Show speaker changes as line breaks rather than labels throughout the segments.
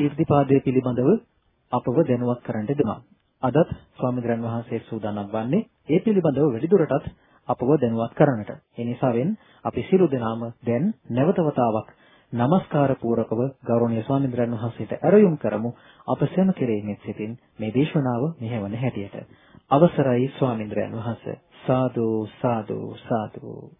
ඊර්තිපාදයේ පිළිබඳව අපව දැනුවත් කරන්න දෙනවා. අදත් ස්වාමීන් වහන්සේ සූදානම් වන්නේ ඒ පිළිබඳව වැඩිදුරටත් අපව දැනුවත් කරන්නට. ඒ නිසාවෙන් අපි සියලු දෙනාම දැන් නැවත වතාවක් নমස්කාර පූරකව ගෞරවනීය ස්වාමීන් වහන්සේට ඇරයුම් කරමු. අප සෑම කෙරෙහිම සිටින් මේ දේශනාව මෙහෙවන හැටියට. අවසරයි ස්වාමීන් වහන්සේ. සාදු සාදු සාදු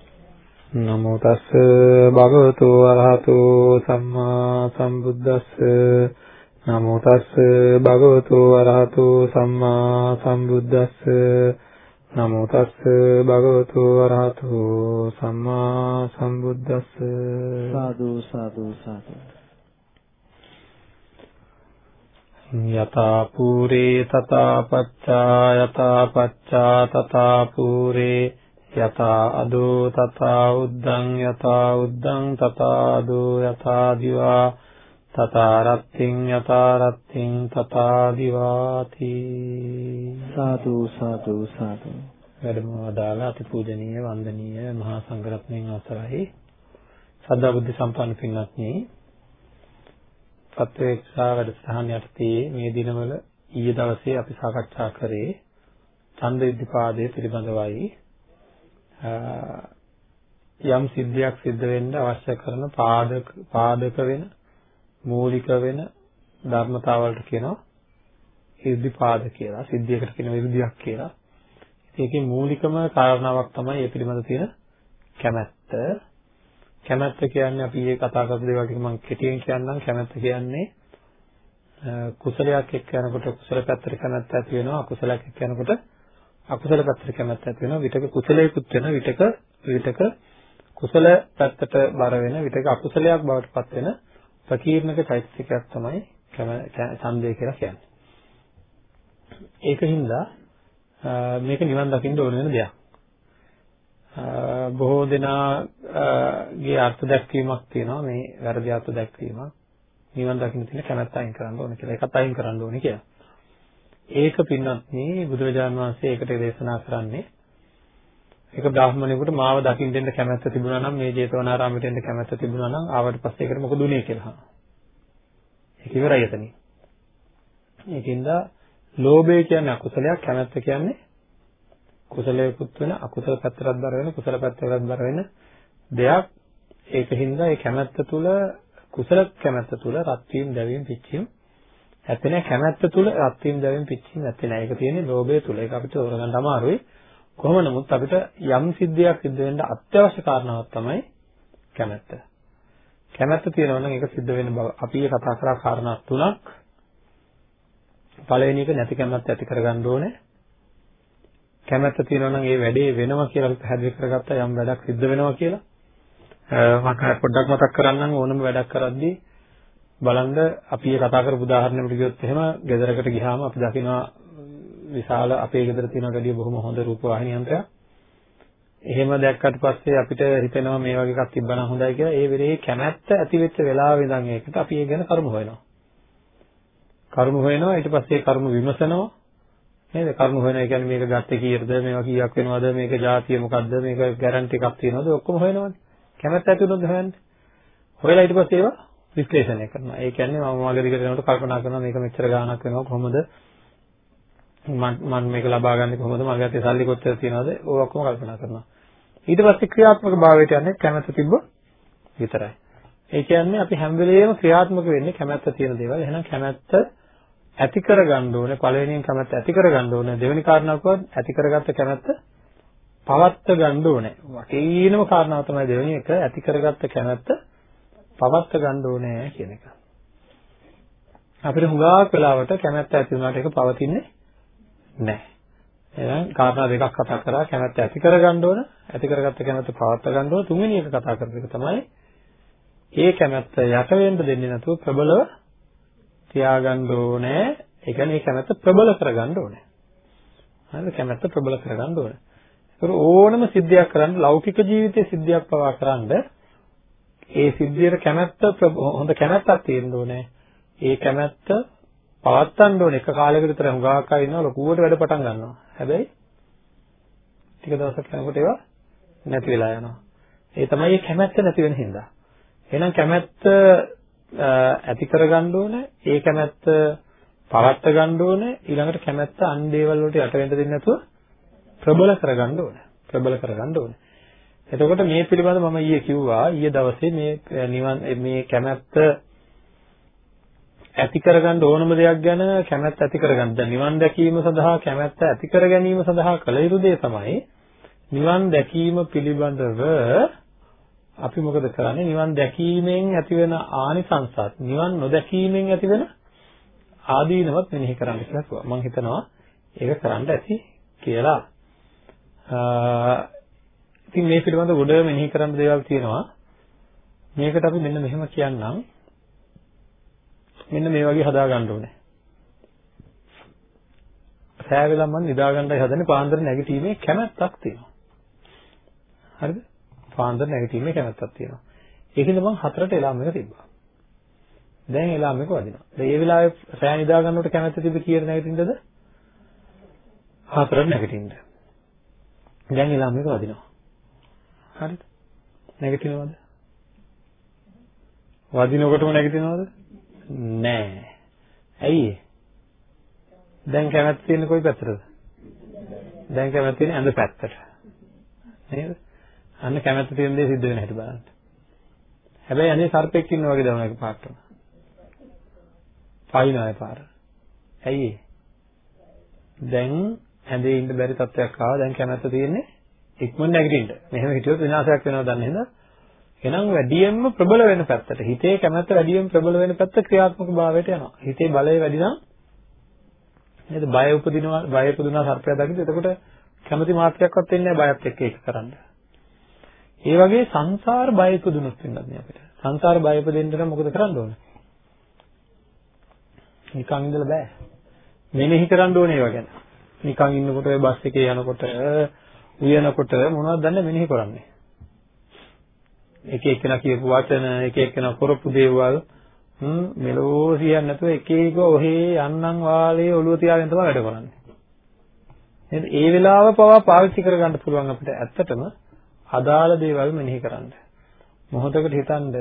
නමෝ තස්ස භගවතු අරහතු සම්මා සම්බුද්දස්ස. නමෝ තස්ස භගවතු අරහතු සම්මා සම්බුද්දස්ස. නමෝ තස්ස භගවතු වරහතු සම්මා සම්බුද්දස්ස.
සාදු සාදු සාදු.
යතා පූරේ තතා පච්චා යතා පච්චා තතා පූරේ යතා අදෝ තතා උද්දං යතා උද්දං තතා අදෝ යතා දිවා තතා රත්තිං යතා රත්තිං තතා දිවාති
සාදු සාදු සාදු
වැඩම වදාලා අතිපූජනීය වන්දනීය මහා සංඝරත්නයන් අවසරයි. සද්ධා බුද්ධ සම්පන්න පින්වත්නි පත්වේක්ෂා වැඩසටහන යටතේ මේ දිනවල ඊයේ දවසේ අපි සාකච්ඡා කරේ ඡන්ද ඉද්ධිපාදයේ පිළිබඳවයි යම් සිද්ධියක් සිද්ධ වෙන්න අවශ්‍ය කරන පාදක පාදක වෙන මූලික වෙන ධර්මතාවලට කියනවා ඉර්ධිපාද කියලා. සිද්ධියකට කියනවා ඉර්ධියක් කියලා. ඒකේ මූලිකම කාරණාවක් තමයි මේ පිළිබඳ තියෙන කැමැත්ත. කැමැත්ත කියන්නේ අපි මේ කතා කරපු දේවල් ටික මම කෙටියෙන් කියන්නම්. කැමැත්ත කියන්නේ කුසලයක් එක්ක යනකොට කුසල පැත්තට කැමැත්ත ඇති වෙනවා. අකුසලයක් එක්ක යනකොට අකුසල පැත්තට කැමැත්ත ඇති වෙනවා. විතක කුසලයකුත් වෙන විතක විතක කුසල පැත්තට බර වෙන විතක අකුසලයක් බවට පත් වෙන ප්‍රකීර්ණක චෛතසිකයක් තමයි ඡන්දය කියලා කියන්නේ. ඒකින්ද මේක නිවන් දකින්න ඕන වෙන දෙයක්. බොහෝ දෙනාගේ අර්ථ දැක්වීමක් තියෙනවා මේ වැරදි අර්ථ දැක්වීමක්. නිවන් දකින්න තියෙන කැමැත්ත අයින් කරන්න ඕන කියලා. ඒකත් අයින් කරන්න ඕනේ කියලා. ඒක පින්වත්නි බුදුරජාණන් වහන්සේ ඒකට දේශනා කරන්නේ ඒක බ්‍රාහ්මණයෙකුට මාව දකින්න දෙන්න කැමැත්ත තිබුණා නම් මේ ජේතවනාරාමයට එන්න කැමැත්ත තිබුණා නම් ආවට පස්සේ ඒකට මොකද උනේ කියලා අහනවා. ඒක ඉවරයි එතනින්. ඒකින්ද ලෝභය කියන්නේ අකුසලයක් කැමැත්ත කියන්නේ කුසලයකුත් වෙන අකුසල පැත්තටත් බර වෙන කුසල පැත්තටත් බර වෙන දෙයක්. ඒකින්ද ඒ කැමැත්ත තුල කුසල කැමැත්ත තුල රත් වීම දැවීම පිච්චීම ඇත්තේ නැහැ කැමැත්ත තුල රත් වීම දැවීම පිච්චීම ඇත්තේ නැහැ. ඒක තියෙන්නේ ලෝභය තුල. ඒක අපිට තෝරගන්න අමාරුයි. කොහොම නමුත් අපිට යම් සිද්ධියක් සිද්ධ වෙන්න අත්‍යවශ්‍ය කාරණාවක් තමයි කැමැත්ත. කැමැත්ත තියෙනවා නම් ඒක සිද්ධ වෙන බව. අපි ඒ කතා කරා කාරණා තුනක්. පළවෙනි එක නැති කැමැත්ත ඇති කරගන්න ඕනේ. කැමැත්ත තියෙනවා නම් ඒ වැඩේ වෙනවා කියලා අපි පැහැදිලි කරගත්තා යම් වැඩක් සිද්ධ වෙනවා කියලා. මම පොඩ්ඩක් මතක් කරන්නම් ඕනම වැඩක් කරද්දී බලන්න අපි ඒ කතා කරපු උදාහරණයකට ගියොත් එහෙම ගෙදරකට ගියාම අපි දකිනවා විශාල අපේ ගෙදර තියෙන වැඩිය බොහොම හොඳ රූපවාහිනී යන්ත්‍රයක්. එහෙම දැක්කට පස්සේ අපිට හිතෙනවා මේ වගේ එකක් තිබ්බනම් හොඳයි කියලා. ඒ වෙලේ කැමැත්ත ඇති වෙච්ච වෙලාවෙ ඉඳන් ඒකට අපි ඒ ගැන කර්ම හොයනවා. කර්ම හොයනවා ඊට පස්සේ කර්ම විමසනවා. නේද? කර්ම හොයනවා කියන්නේ මේක ගත්තේ කීයද? මේවා කීයක් වෙනවද? මේක જાතිය මොකද්ද? මේක ගැරන්ටි එකක් තියනවද? ඔක්කොම හොයනවානේ. කැමැත්ත ඇති වුණොත් හොයන්නේ. හොයලා ඊට පස්සේ ඒවා විශ්ලේෂණය කරනවා. ඒ කියන්නේ මම මාගේ දිගට යනකොට කල්පනා කරනවා මේක මෙච්චර ගාණක් වෙනවා කොහොමද? මම මේක ලබා ගන්නේ කොහොමද? මගේ අතේ සල්ලි කොච්චර තියෙනවද? ඕක ඔක්කොම කල්පනා කරනවා. ඊට පස්සේ ක්‍රියාත්මක භාවයට යන්නේ කැමැත්ත තිබ්බොත් විතරයි. ඒ කියන්නේ අපි හැම වෙලෙම ක්‍රියාත්මක වෙන්නේ කැමැත්ත තියෙන දේවල්. එහෙනම් කැමැත්ත ඇති කරගන්න ඕනේ පළවෙනියෙන් කැමැත්ත ඇති කරගන්න ඕනේ. දෙවෙනි කාරණාවකවත් ඇති කරගත්ත කැමැත්ත පවත්ත ගන්න ඕනේ. වටිනම කාරණාව තමයි දෙවෙනි එක. ඇති කරගත්ත කැමැත්ත පවත්ත ගන්න ඕනේ කියන එක අපිට හුඟක් වෙලාවට කැමැත්ත ඇති වුණාට ඒක පවතින්නේ නැහැ. එහෙනම් කාරණා දෙකක් කතා කරා කැමැත්ත ඇති කරගන්න ඕන ඇති කරගත්ත කැමැත්ත පවත්වා ගන්න ඕන තුන්වෙනි එක කතා කරපු එක තමයි ඒ කැමැත්ත යට වෙන්න දෙන්නේ නැතුව ප්‍රබලව තියාගන්න ඕනේ. ඒ කියන්නේ මේ කැමැත්ත ප්‍රබල කරගන්න ඕනේ. හරිද? කැමැත්ත ප්‍රබල කරගන්න ඕනේ. ඒක ඕනම සිද්ධියක් කරන්න ලෞකික ජීවිතයේ සිද්ධියක් පවා කරන්න ඒ සිද්ධියට කැමැත්ත හොඳ කැමැත්තක් තියෙන්න ඕනේ. ඒ කැමැත්ත පවත්තන්න ඕනේ. එක කාලයකට විතර හුඟක් අය ඉන්නවා ලොකුවට වැඩ පටන් ගන්නවා. හැබැයි ටික දවසක් යනකොට ඒවා නැති වෙලා යනවා. ඒ තමයි මේ කැමැත්ත නැති වෙන හින්දා. එහෙනම් කැමැත්ත ඇති කරගන්න ඕනේ. ඒ කැමැත්ත පවත්ත ගන්න ඕනේ. ඊළඟට කැමැත්ත අන් දේවල් වලට යට වෙන්න දෙන්නේ නැතුව ප්‍රබල කරගන්න ඕනේ. ප්‍රබල කරගන්න ඕනේ. එතකොට මේ පිළිබඳව මම ඊයේ කිව්වා ඊයේ දවසේ මේ නිවන් මේ කැමැත්ත ඇති කරගන්න ඕනම දෙයක් ගැන කැමැත්ත ඇති කරගන්න. දැන් නිවන් දැකීම සඳහා කැමැත්ත ඇති කර ගැනීම සඳහා කළ යුතු දේ තමයි නිවන් දැකීම පිළිබඳව අපි මොකද කරන්නේ? නිවන් දැකීමෙන් ඇතිවෙන ආනිසංසත් නිවන් නොදැකීමෙන් ඇතිවෙන ආදීනවත් මෙනෙහි කරන්න කියලා කිව්වා. මම හිතනවා ඒක කරන්න ඇති කියලා. ඉතින් මේ පිළිබඳව ගොඩ මෙනෙහි කරන්න දේවල් තියෙනවා. මේකට අපි මෙන්න මෙහෙම කියන්නම්. මෙන්න මේ වගේ හදා ගන්න ඕනේ. සෑ වෙලා මම නිදා ගන්නයි හදන්නේ පාන්දර නැගිටීමේ කැමැත්තක් තියෙනවා. හරිද? පාන්දර නැගිටීමේ කැමැත්තක් තියෙනවා. ඒකෙන්ද මම හතරට එලාම් එක තිබ්බා. දැන් එලාම් එක වදිනවා. දැන් මේ වෙලාවේ සෑ නිදා ගන්නකොට කැමැත්ත තිබ්බ කීයට නැගිටින්නද? හතරට නැගිටින්න. දැන් එලාම් එක වදිනවා. හරිද? නැගිටිනවද? වදිනකොටම නැගිටිනවද? නෑ. ඇයි දැන් කැමැත්ත තියෙන්නේ කොයි පැත්තටද? දැන් කැමැත්ත තියෙන්නේ ඇඳ පැත්තට. නේද? අන්න කැමැත්ත තියෙන දේ සිද්ධ වෙන හැටි බලන්න. හැබැයි අනේ සර්පෙක් ඉන්නා වගේ දවන එක පාටම. පයින්නවා පාර. ඇයි දැන් ඇඳේ ඉන්න බැරි තත්ත්වයක් ආවා. දැන් කැමැත්ත තියෙන්නේ ඉක්මන නැගිටින්න. මෙහෙම හිටියොත් විනාශයක් වෙනවා දන්නේ නැද්ද? එහෙනම් වැඩියෙන්ම ප්‍රබල වෙන පැත්තට හිතේ කැමැත්ත වැඩියෙන්ම ප්‍රබල වෙන පැත්ත ක්‍රියාත්මක භාවයට යනවා. හිතේ බලය වැඩි නම් නේද බය උපදිනවා බය උපදිනවා සර්පයා දකින්න. එතකොට කැමැති මාත්‍රයක්වත් වෙන්නේ නැහැ බයත් එක්ක ඒක කරන්න. ඒ වගේ සංසාර බය උපදිනුත් වෙනත් නේ අපිට. සංසාර බය උපදින්න නම් මොකද කරන්න ඕනේ? නිකන් ඉඳලා බෑ. මෙනෙහි කරන්න ඕනේ ඒවා ගැන. නිකන් ඉන්නකොට ඔය බස් එකේ යනකොට උයනකොට මොනවද දන්නේ මෙනෙහි කරන්නේ. එක එක්කෙනා කියපු වචන එක එක්කෙනා කරපු දේවල් හ්ම් මෙලෝ සියන්නේ නැතුව එක එක ඔහේ යන්නම් වාලේ ඔළුව තියාගෙන තමයි වැඩ කරන්නේ. නේද? ඒ වෙලාව පවා පාවිච්චි කරගන්න පුළුවන් අපිට ඇත්තටම අදාළ දේවල් මෙනෙහි කරන්න. මොහොතකට හිතනද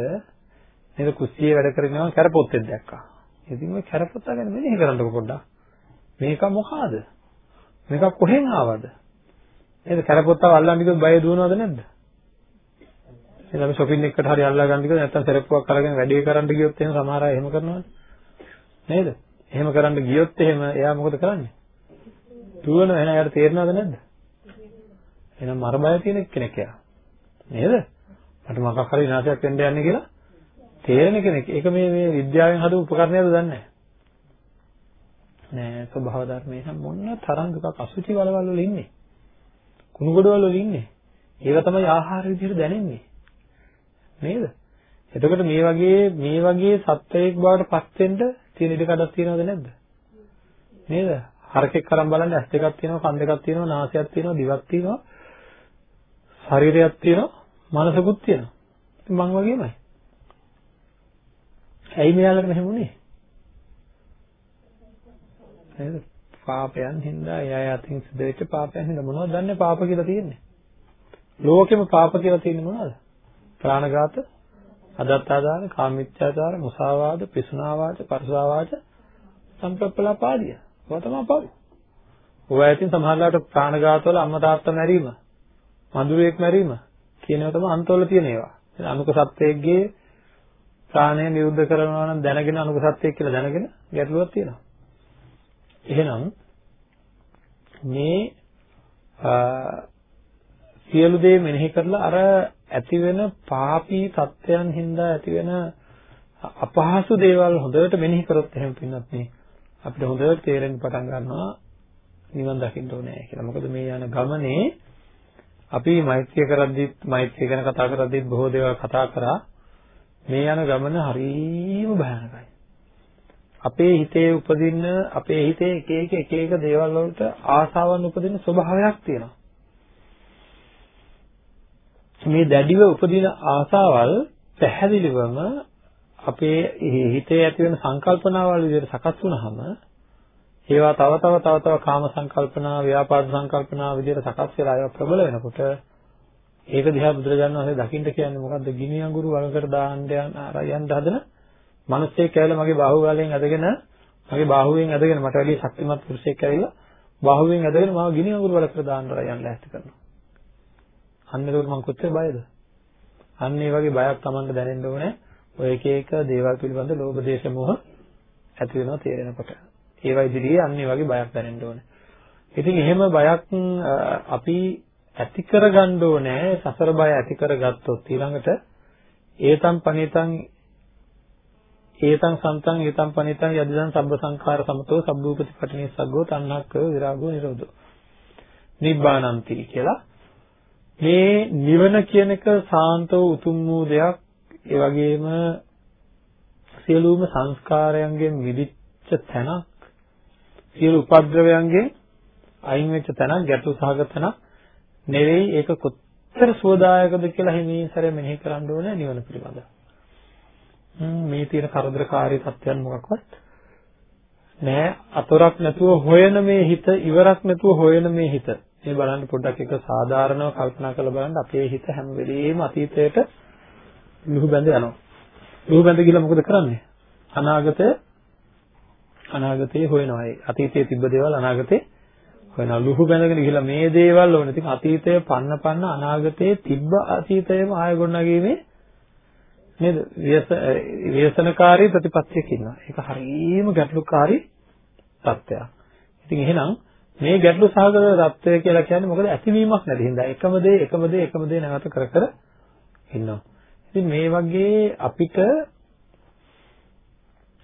නේද කුස්සියේ වැඩ කරනවා කැරපොත්තෙක් දැක්කා. ඉතින් ඔය කැරපොත්ත ගැන මෙනෙහි කරන්නකො පොඩ්ඩක්. මේක මොකಾದ? මේක කොහෙන් ආවද? නේද කැරපොත්තව අල්ලන්න ගියොත් බය දුවනවද නැද්ද? එහෙනම් අපි shopping එකකට හරි අල්ලා ගන්න කිව්වොත් නැත්තම් සෙරප්පුවක් අරගෙන වැඩේ කරන්න ගියොත් එහෙම සමහර අය එහෙම කරනවානේ. නේද? එහෙම කරන්න ගියොත් එහෙම එයා මොකද කරන්නේ? දුවන එහෙනම් එයාට තේරෙනවද නැද්ද? එහෙනම් මර බය තියෙන කෙනෙක් එයා. නේද? මට මොකක් හරි විනාශයක් වෙන්න යන්නේ කියලා තේරෙන කෙනෙක්. ඒක මේ මේ විද්‍යාවෙන් හදපු උපකරණයක්ද දන්නේ නැහැ. නෑ ස්වභාව ධර්මයේ නම් මොන තරම් දුකක් අසුචි වලවල් වල ඉන්නේ. කුණු ගොඩවල් වල ඉන්නේ. ඒක තමයි ආහාර විදිහට දැනෙන්නේ. නේද? එතකොට මේ වගේ මේ වගේ සත්වයක් බවට පත් වෙන්න තියෙන ඉඩ කඩක් තියෙනවද නැද්ද? නේද? හරකෙක් කරන් බලන්න ඇස් දෙකක් තියෙනවා, කන් දෙකක් තියෙනවා, නාසයක් තියෙනවා, දිවක් තියෙනවා, ශරීරයක් තියෙනවා, මනසකුත් තියෙනවා. ඉතින් මං වගේමයි. ඇයි මෙයාලට මෙහෙම වුනේ? නේද? පාපයන් හින්දා එයා යතින් සිද්ධ වෙච්ච පාපයන් හින්දා මොනවද දන්නේ පාප කියලා තියෙන්නේ? ලෝකෙම පාප කියලා තියෙන්නේ මොනවද? ප්‍රාණඝාත, අදත්තාදාන, කාමීත්‍යාචාර, මුසාවාද, පිසුනාවාද, පරසාවාද, සම්ප්‍රප්පලාපාදිය. ඔය තමයි පව්. ඔය ඇතින් සමහරලාට ප්‍රාණඝාතවල අම්මා තාත්තා මැරීම, මඳුරෙක් මැරීම කියන ඒවා තමයි අන්තවල තියෙන ඒවා. අනුක සත්වයේගේ ප්‍රාණය නිරුද්ධ කරනවා නම් දැනගෙන අනුක සත්‍යයක් කියලා දැනගෙන ගැටලුවක් තියෙනවා. එහෙනම් මේ සියලු දේ මෙනෙහි කරලා අර ඇතිවෙන පාපී තත්ත්වයන් හින්දා ඇතිවෙන අපහසු දේවල් හොඳට මෙනෙහි කරොත් එහෙම පින්නත් නේ අපිට හොඳට තේරෙන්න පටන් ගන්නවා නිවන් දකින්න ඕනේ කියලා. මොකද මේ යන ගමනේ අපි මෛත්‍රිය කරද්දිත් මෛත්‍රිය ගැන කතා කරද්දිත් බොහෝ දේවල් කතා කරා මේ යන ගමන හරිම භයානකයි. අපේ හිතේ උපදින අපේ හිතේ එක එක එක එක දේවල් වලට ආසාවන් උපදින ස්වභාවයක් තියෙනවා. මේ දැඩිව උපදින ආසාවල් පැහැදිලිවම අපේ හිතේ ඇති වෙන සංකල්පනාවල් විදිහට සකස් වුනහම ඒවා තව තව තව තව කාම සංකල්පනා, ව්‍යාපාද සංකල්පනා විදිහට සකස් වෙලා ඒවා ප්‍රබල වෙනකොට ඒක දිහා බුදුරජාණන් වහන්සේ දකින්න කියන්නේ මොකද්ද? ගිනි අඟුරු වලකට දාන්න යන හදන මිනිස්සෙක් ඇවිල්ලා මගේ බාහුවලෙන් ඇදගෙන මගේ බාහුවෙන් ඇදගෙන මට වැඩි ශක්තිමත් පුරුෂයෙක් ඇවිල්ලා බාහුවෙන් ඇදගෙන මාව ගිනි අඟුරු වලකට දාන්න යන්න ලෑස්ති කරනවා. අන්න ඒකට මම කොච්චර බයද? අන්න ඒ වගේ බයක් Tamanට දැනෙන්න ඕනේ. ඔය එක එක දේවල් පිළිබඳ ලෝභ දේශ මොහ ඇති වෙනවා තේරෙනකොට. ඒවා ඉදිරියේ අන්න ඒ වගේ බයක් දැනෙන්න ඕනේ. ඉතින් එහෙම බයක් අපි ඇති කරගන්න ඕනේ සසර බය ඇති කරගත්තොත් ඊළඟට ඒතම් පනිතං ඒතං සන්තං ඒතං පනිතං යදිදං සබ්බ සංඛාර සමතෝ සබ්බූපති පටිනිස්සග්ගෝ තණ්හක්කව විරාගෝ නිරෝධෝ. නිබ්බානන්ති කියලා. මේ නිවන කියන එක සාන්තව උතුම් වූ දෙයක්. ඒ වගේම සියලුම සංස්කාරයන්ගෙන් මිදිච්ච තැනක්. සියලු උපද්‍රවයන්ගෙන් අයින් වෙච්ච තැනක් ගැටු සහගත තැනක්. නෙවෙයි ඒක කොච්චර සුවදායකද කියලා හිමින් සැරේ මෙනෙහි කරන්න ඕනේ නිවන පිළිබඳව. මේ තියෙන කරදරකාරී තත්ත්වයන් මොකක්වත් නෑ අතොරක් නැතුව හොයන මේ හිත ඉවරක් නැතුව හොයන මේ හිත මේ බලන්න පොඩ්ඩක් එක සාධාරණව කල්පනා කරලා බලන්න අපේ හිත හැම වෙලෙම අතීතයට ලුහු බැඳ යනවා. ලුහු බැඳ ගිහලා මොකද කරන්නේ? අනාගතය අනාගතේ හොයනවා. ඒ අතීතයේ තිබ්බ දේවල් අනාගතේ හොයනවා. ලුහු බැඳගෙන ගිහලා මේ දේවල් ඕනේ. ඉතින් අතීතය පන්න පන්න අනාගතේ තිබ්බ අතීතයම ආය ගොඩනගීමේ නේද? ව්‍යසනකාරී ප්‍රතිපත්තියක් ඉන්නවා. ඒක හරියම ගැටලුකාරී தත්ත්වයක්. ඉතින් එහෙනම් මේ ගැටලු සහගත தත්ත්වය කියලා කියන්නේ මොකද ඇතිවීමක් නැති හින්දා එකම දේ එකම දේ එකම දේ නැවත කර කර ඉන්නවා. ඉතින් මේ වගේ අපිට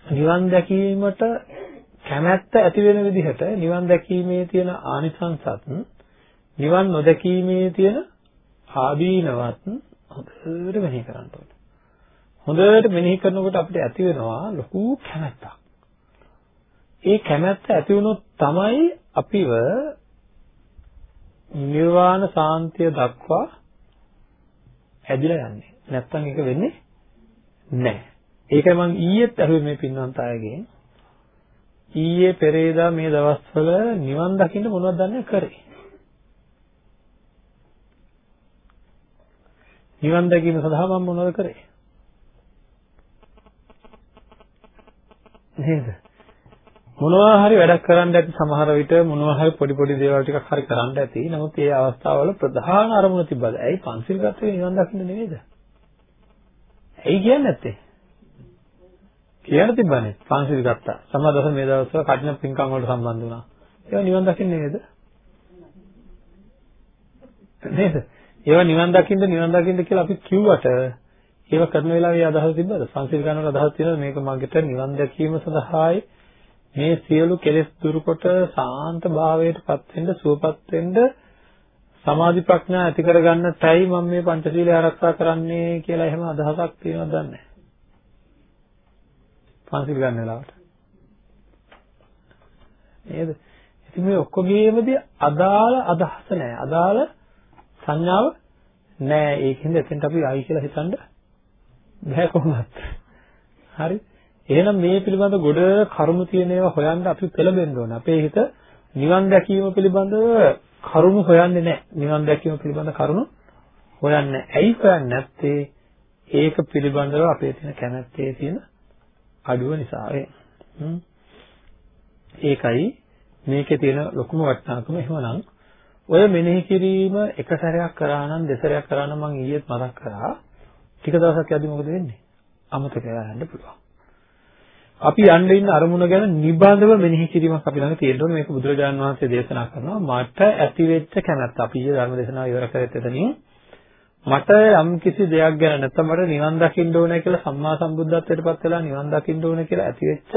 නිවන් දැකීමට කැමැත්ත ඇති වෙන විදිහට නිවන් දැකීමේ තියෙන ආනිසංසත් නිවන් නොදැකීමේ තියෙන ආදීනවත් හොඳට මෙහි කරන්න ඕනේ. හොඳට මෙනෙහි කරනකොට අපිට ඇති වෙනවා ලොකු කැමැත්තක්. ඒ කැමැත්ත ඇති වුණොත් තමයි අපිව නිර්වාණ සාන්තිය දක්වා ඇදිලා යන්නේ. නැත්තම් ඒක වෙන්නේ නැහැ. ඒකයි මම ඊයේත් අහුවේ මේ පින්වන්ත අයගෙන් ඊයේ පෙරේදා මේ දවස්වල නිවන් දකින්න මොනවද දන්නේ කරේ නිවන් දැකීම සඳහා මම මොනවද කරේ නේද මොනවා හරි වැඩක් කරන්න ඇති සමහර විට මොනවා හරි පොඩි පොඩි දේවල් ටිකක් හරි කරන්න ඇති නමුත් ඒ අවස්ථාවල ප්‍රධාන අරමුණ තිබ්බද ඇයි පන්සිල් ගත්තේ නිවන් දකින්න නෙවෙයිද ඇයි කියන්නේ නැත්තේ කියන්න තිබ්බනේ පංචශීල ගත්තා. සමහර දවස් මේ දවස්වල කටින පින්කම් වලට සම්බන්ධ වුණා. ඒවා නිවන් දකින්නේ නේද? නේද? ඒවා නිවන් දකින්න නිවන් දකින්න කියලා අපි කිව්වට ඒව කරන වෙලාවේ අදහස තිබ්බද? පංචශීල ගන්නවට අදහස් තියෙනවද මේක මගට නිවන් දැකීම සඳහායි මේ සියලු කෙලෙස් දුරුකොට සාන්ත භාවයටපත් වෙන්න සුවපත් වෙන්න සමාධි ප්‍රඥා ඇති කරගන්නටයි මම මේ පංචශීලය ආරක්ෂා කරන්නේ කියලා එහෙම අදහසක් තියෙනවද දන්නේ පන්සිල් ගන්න වෙලාවට. නේද? ඉතින් මේ ඔක්කොගේමදී අදාළ අදහස නැහැ. අදාළ සංඥාව නැහැ. ඒකෙන්ද එතෙන්ට අපි ආයි කියලා හිතන්න බෑ කොහොමවත්. හරි? එහෙනම් මේ පිළිබඳ ගොඩ කරුණු තියෙන ඒවා හොයන්න අපි පෙළඹෙන්න ඕනේ. අපේ හිත නිවන් දැකීම පිළිබඳව කරුණු හොයන්නේ නැහැ. නිවන් දැකීම පිළිබඳ කරුණු හොයන්නේ. ඇයි හොයන්නේ නැත්තේ? ඒක පිළිබඳව අපේ තියෙන කැමැත්තේ තියෙන අඩුව නිසා ඒකයි මේකේ තියෙන ලොකුම වටිනාකම එහෙමනම් ඔය මෙනෙහි කිරීම එක සැරයක් කරා නම් දෙසරයක් කරා නම් මම ඊයේත් මතක් කරා ටික දවසක් යද්දි මොකද වෙන්නේ? අමතක වෙලා යන්න පුළුවන්. අපි යන්න ඉන්න අරමුණ ගැන නිබඳව මෙනෙහි කිරීමක් අපි ළඟ තියෙන්න ඕනේ. මේක බුදුරජාණන් වහන්සේ දේශනා කරනවා. මට ඇති වෙච්ච කැමැත්ත. අපි ඊයේ ධර්ම දේශනාව ඉවර කරෙත් එතනින්. මට යම් කිසි දෙයක් ගැන නැත්නම් මට නිවන් දකින්න ඕනේ කියලා සම්මා සම්බුද්ධත්වයට පත් වෙලා නිවන් දකින්න ඕනේ කියලා ඇතිවෙච්ච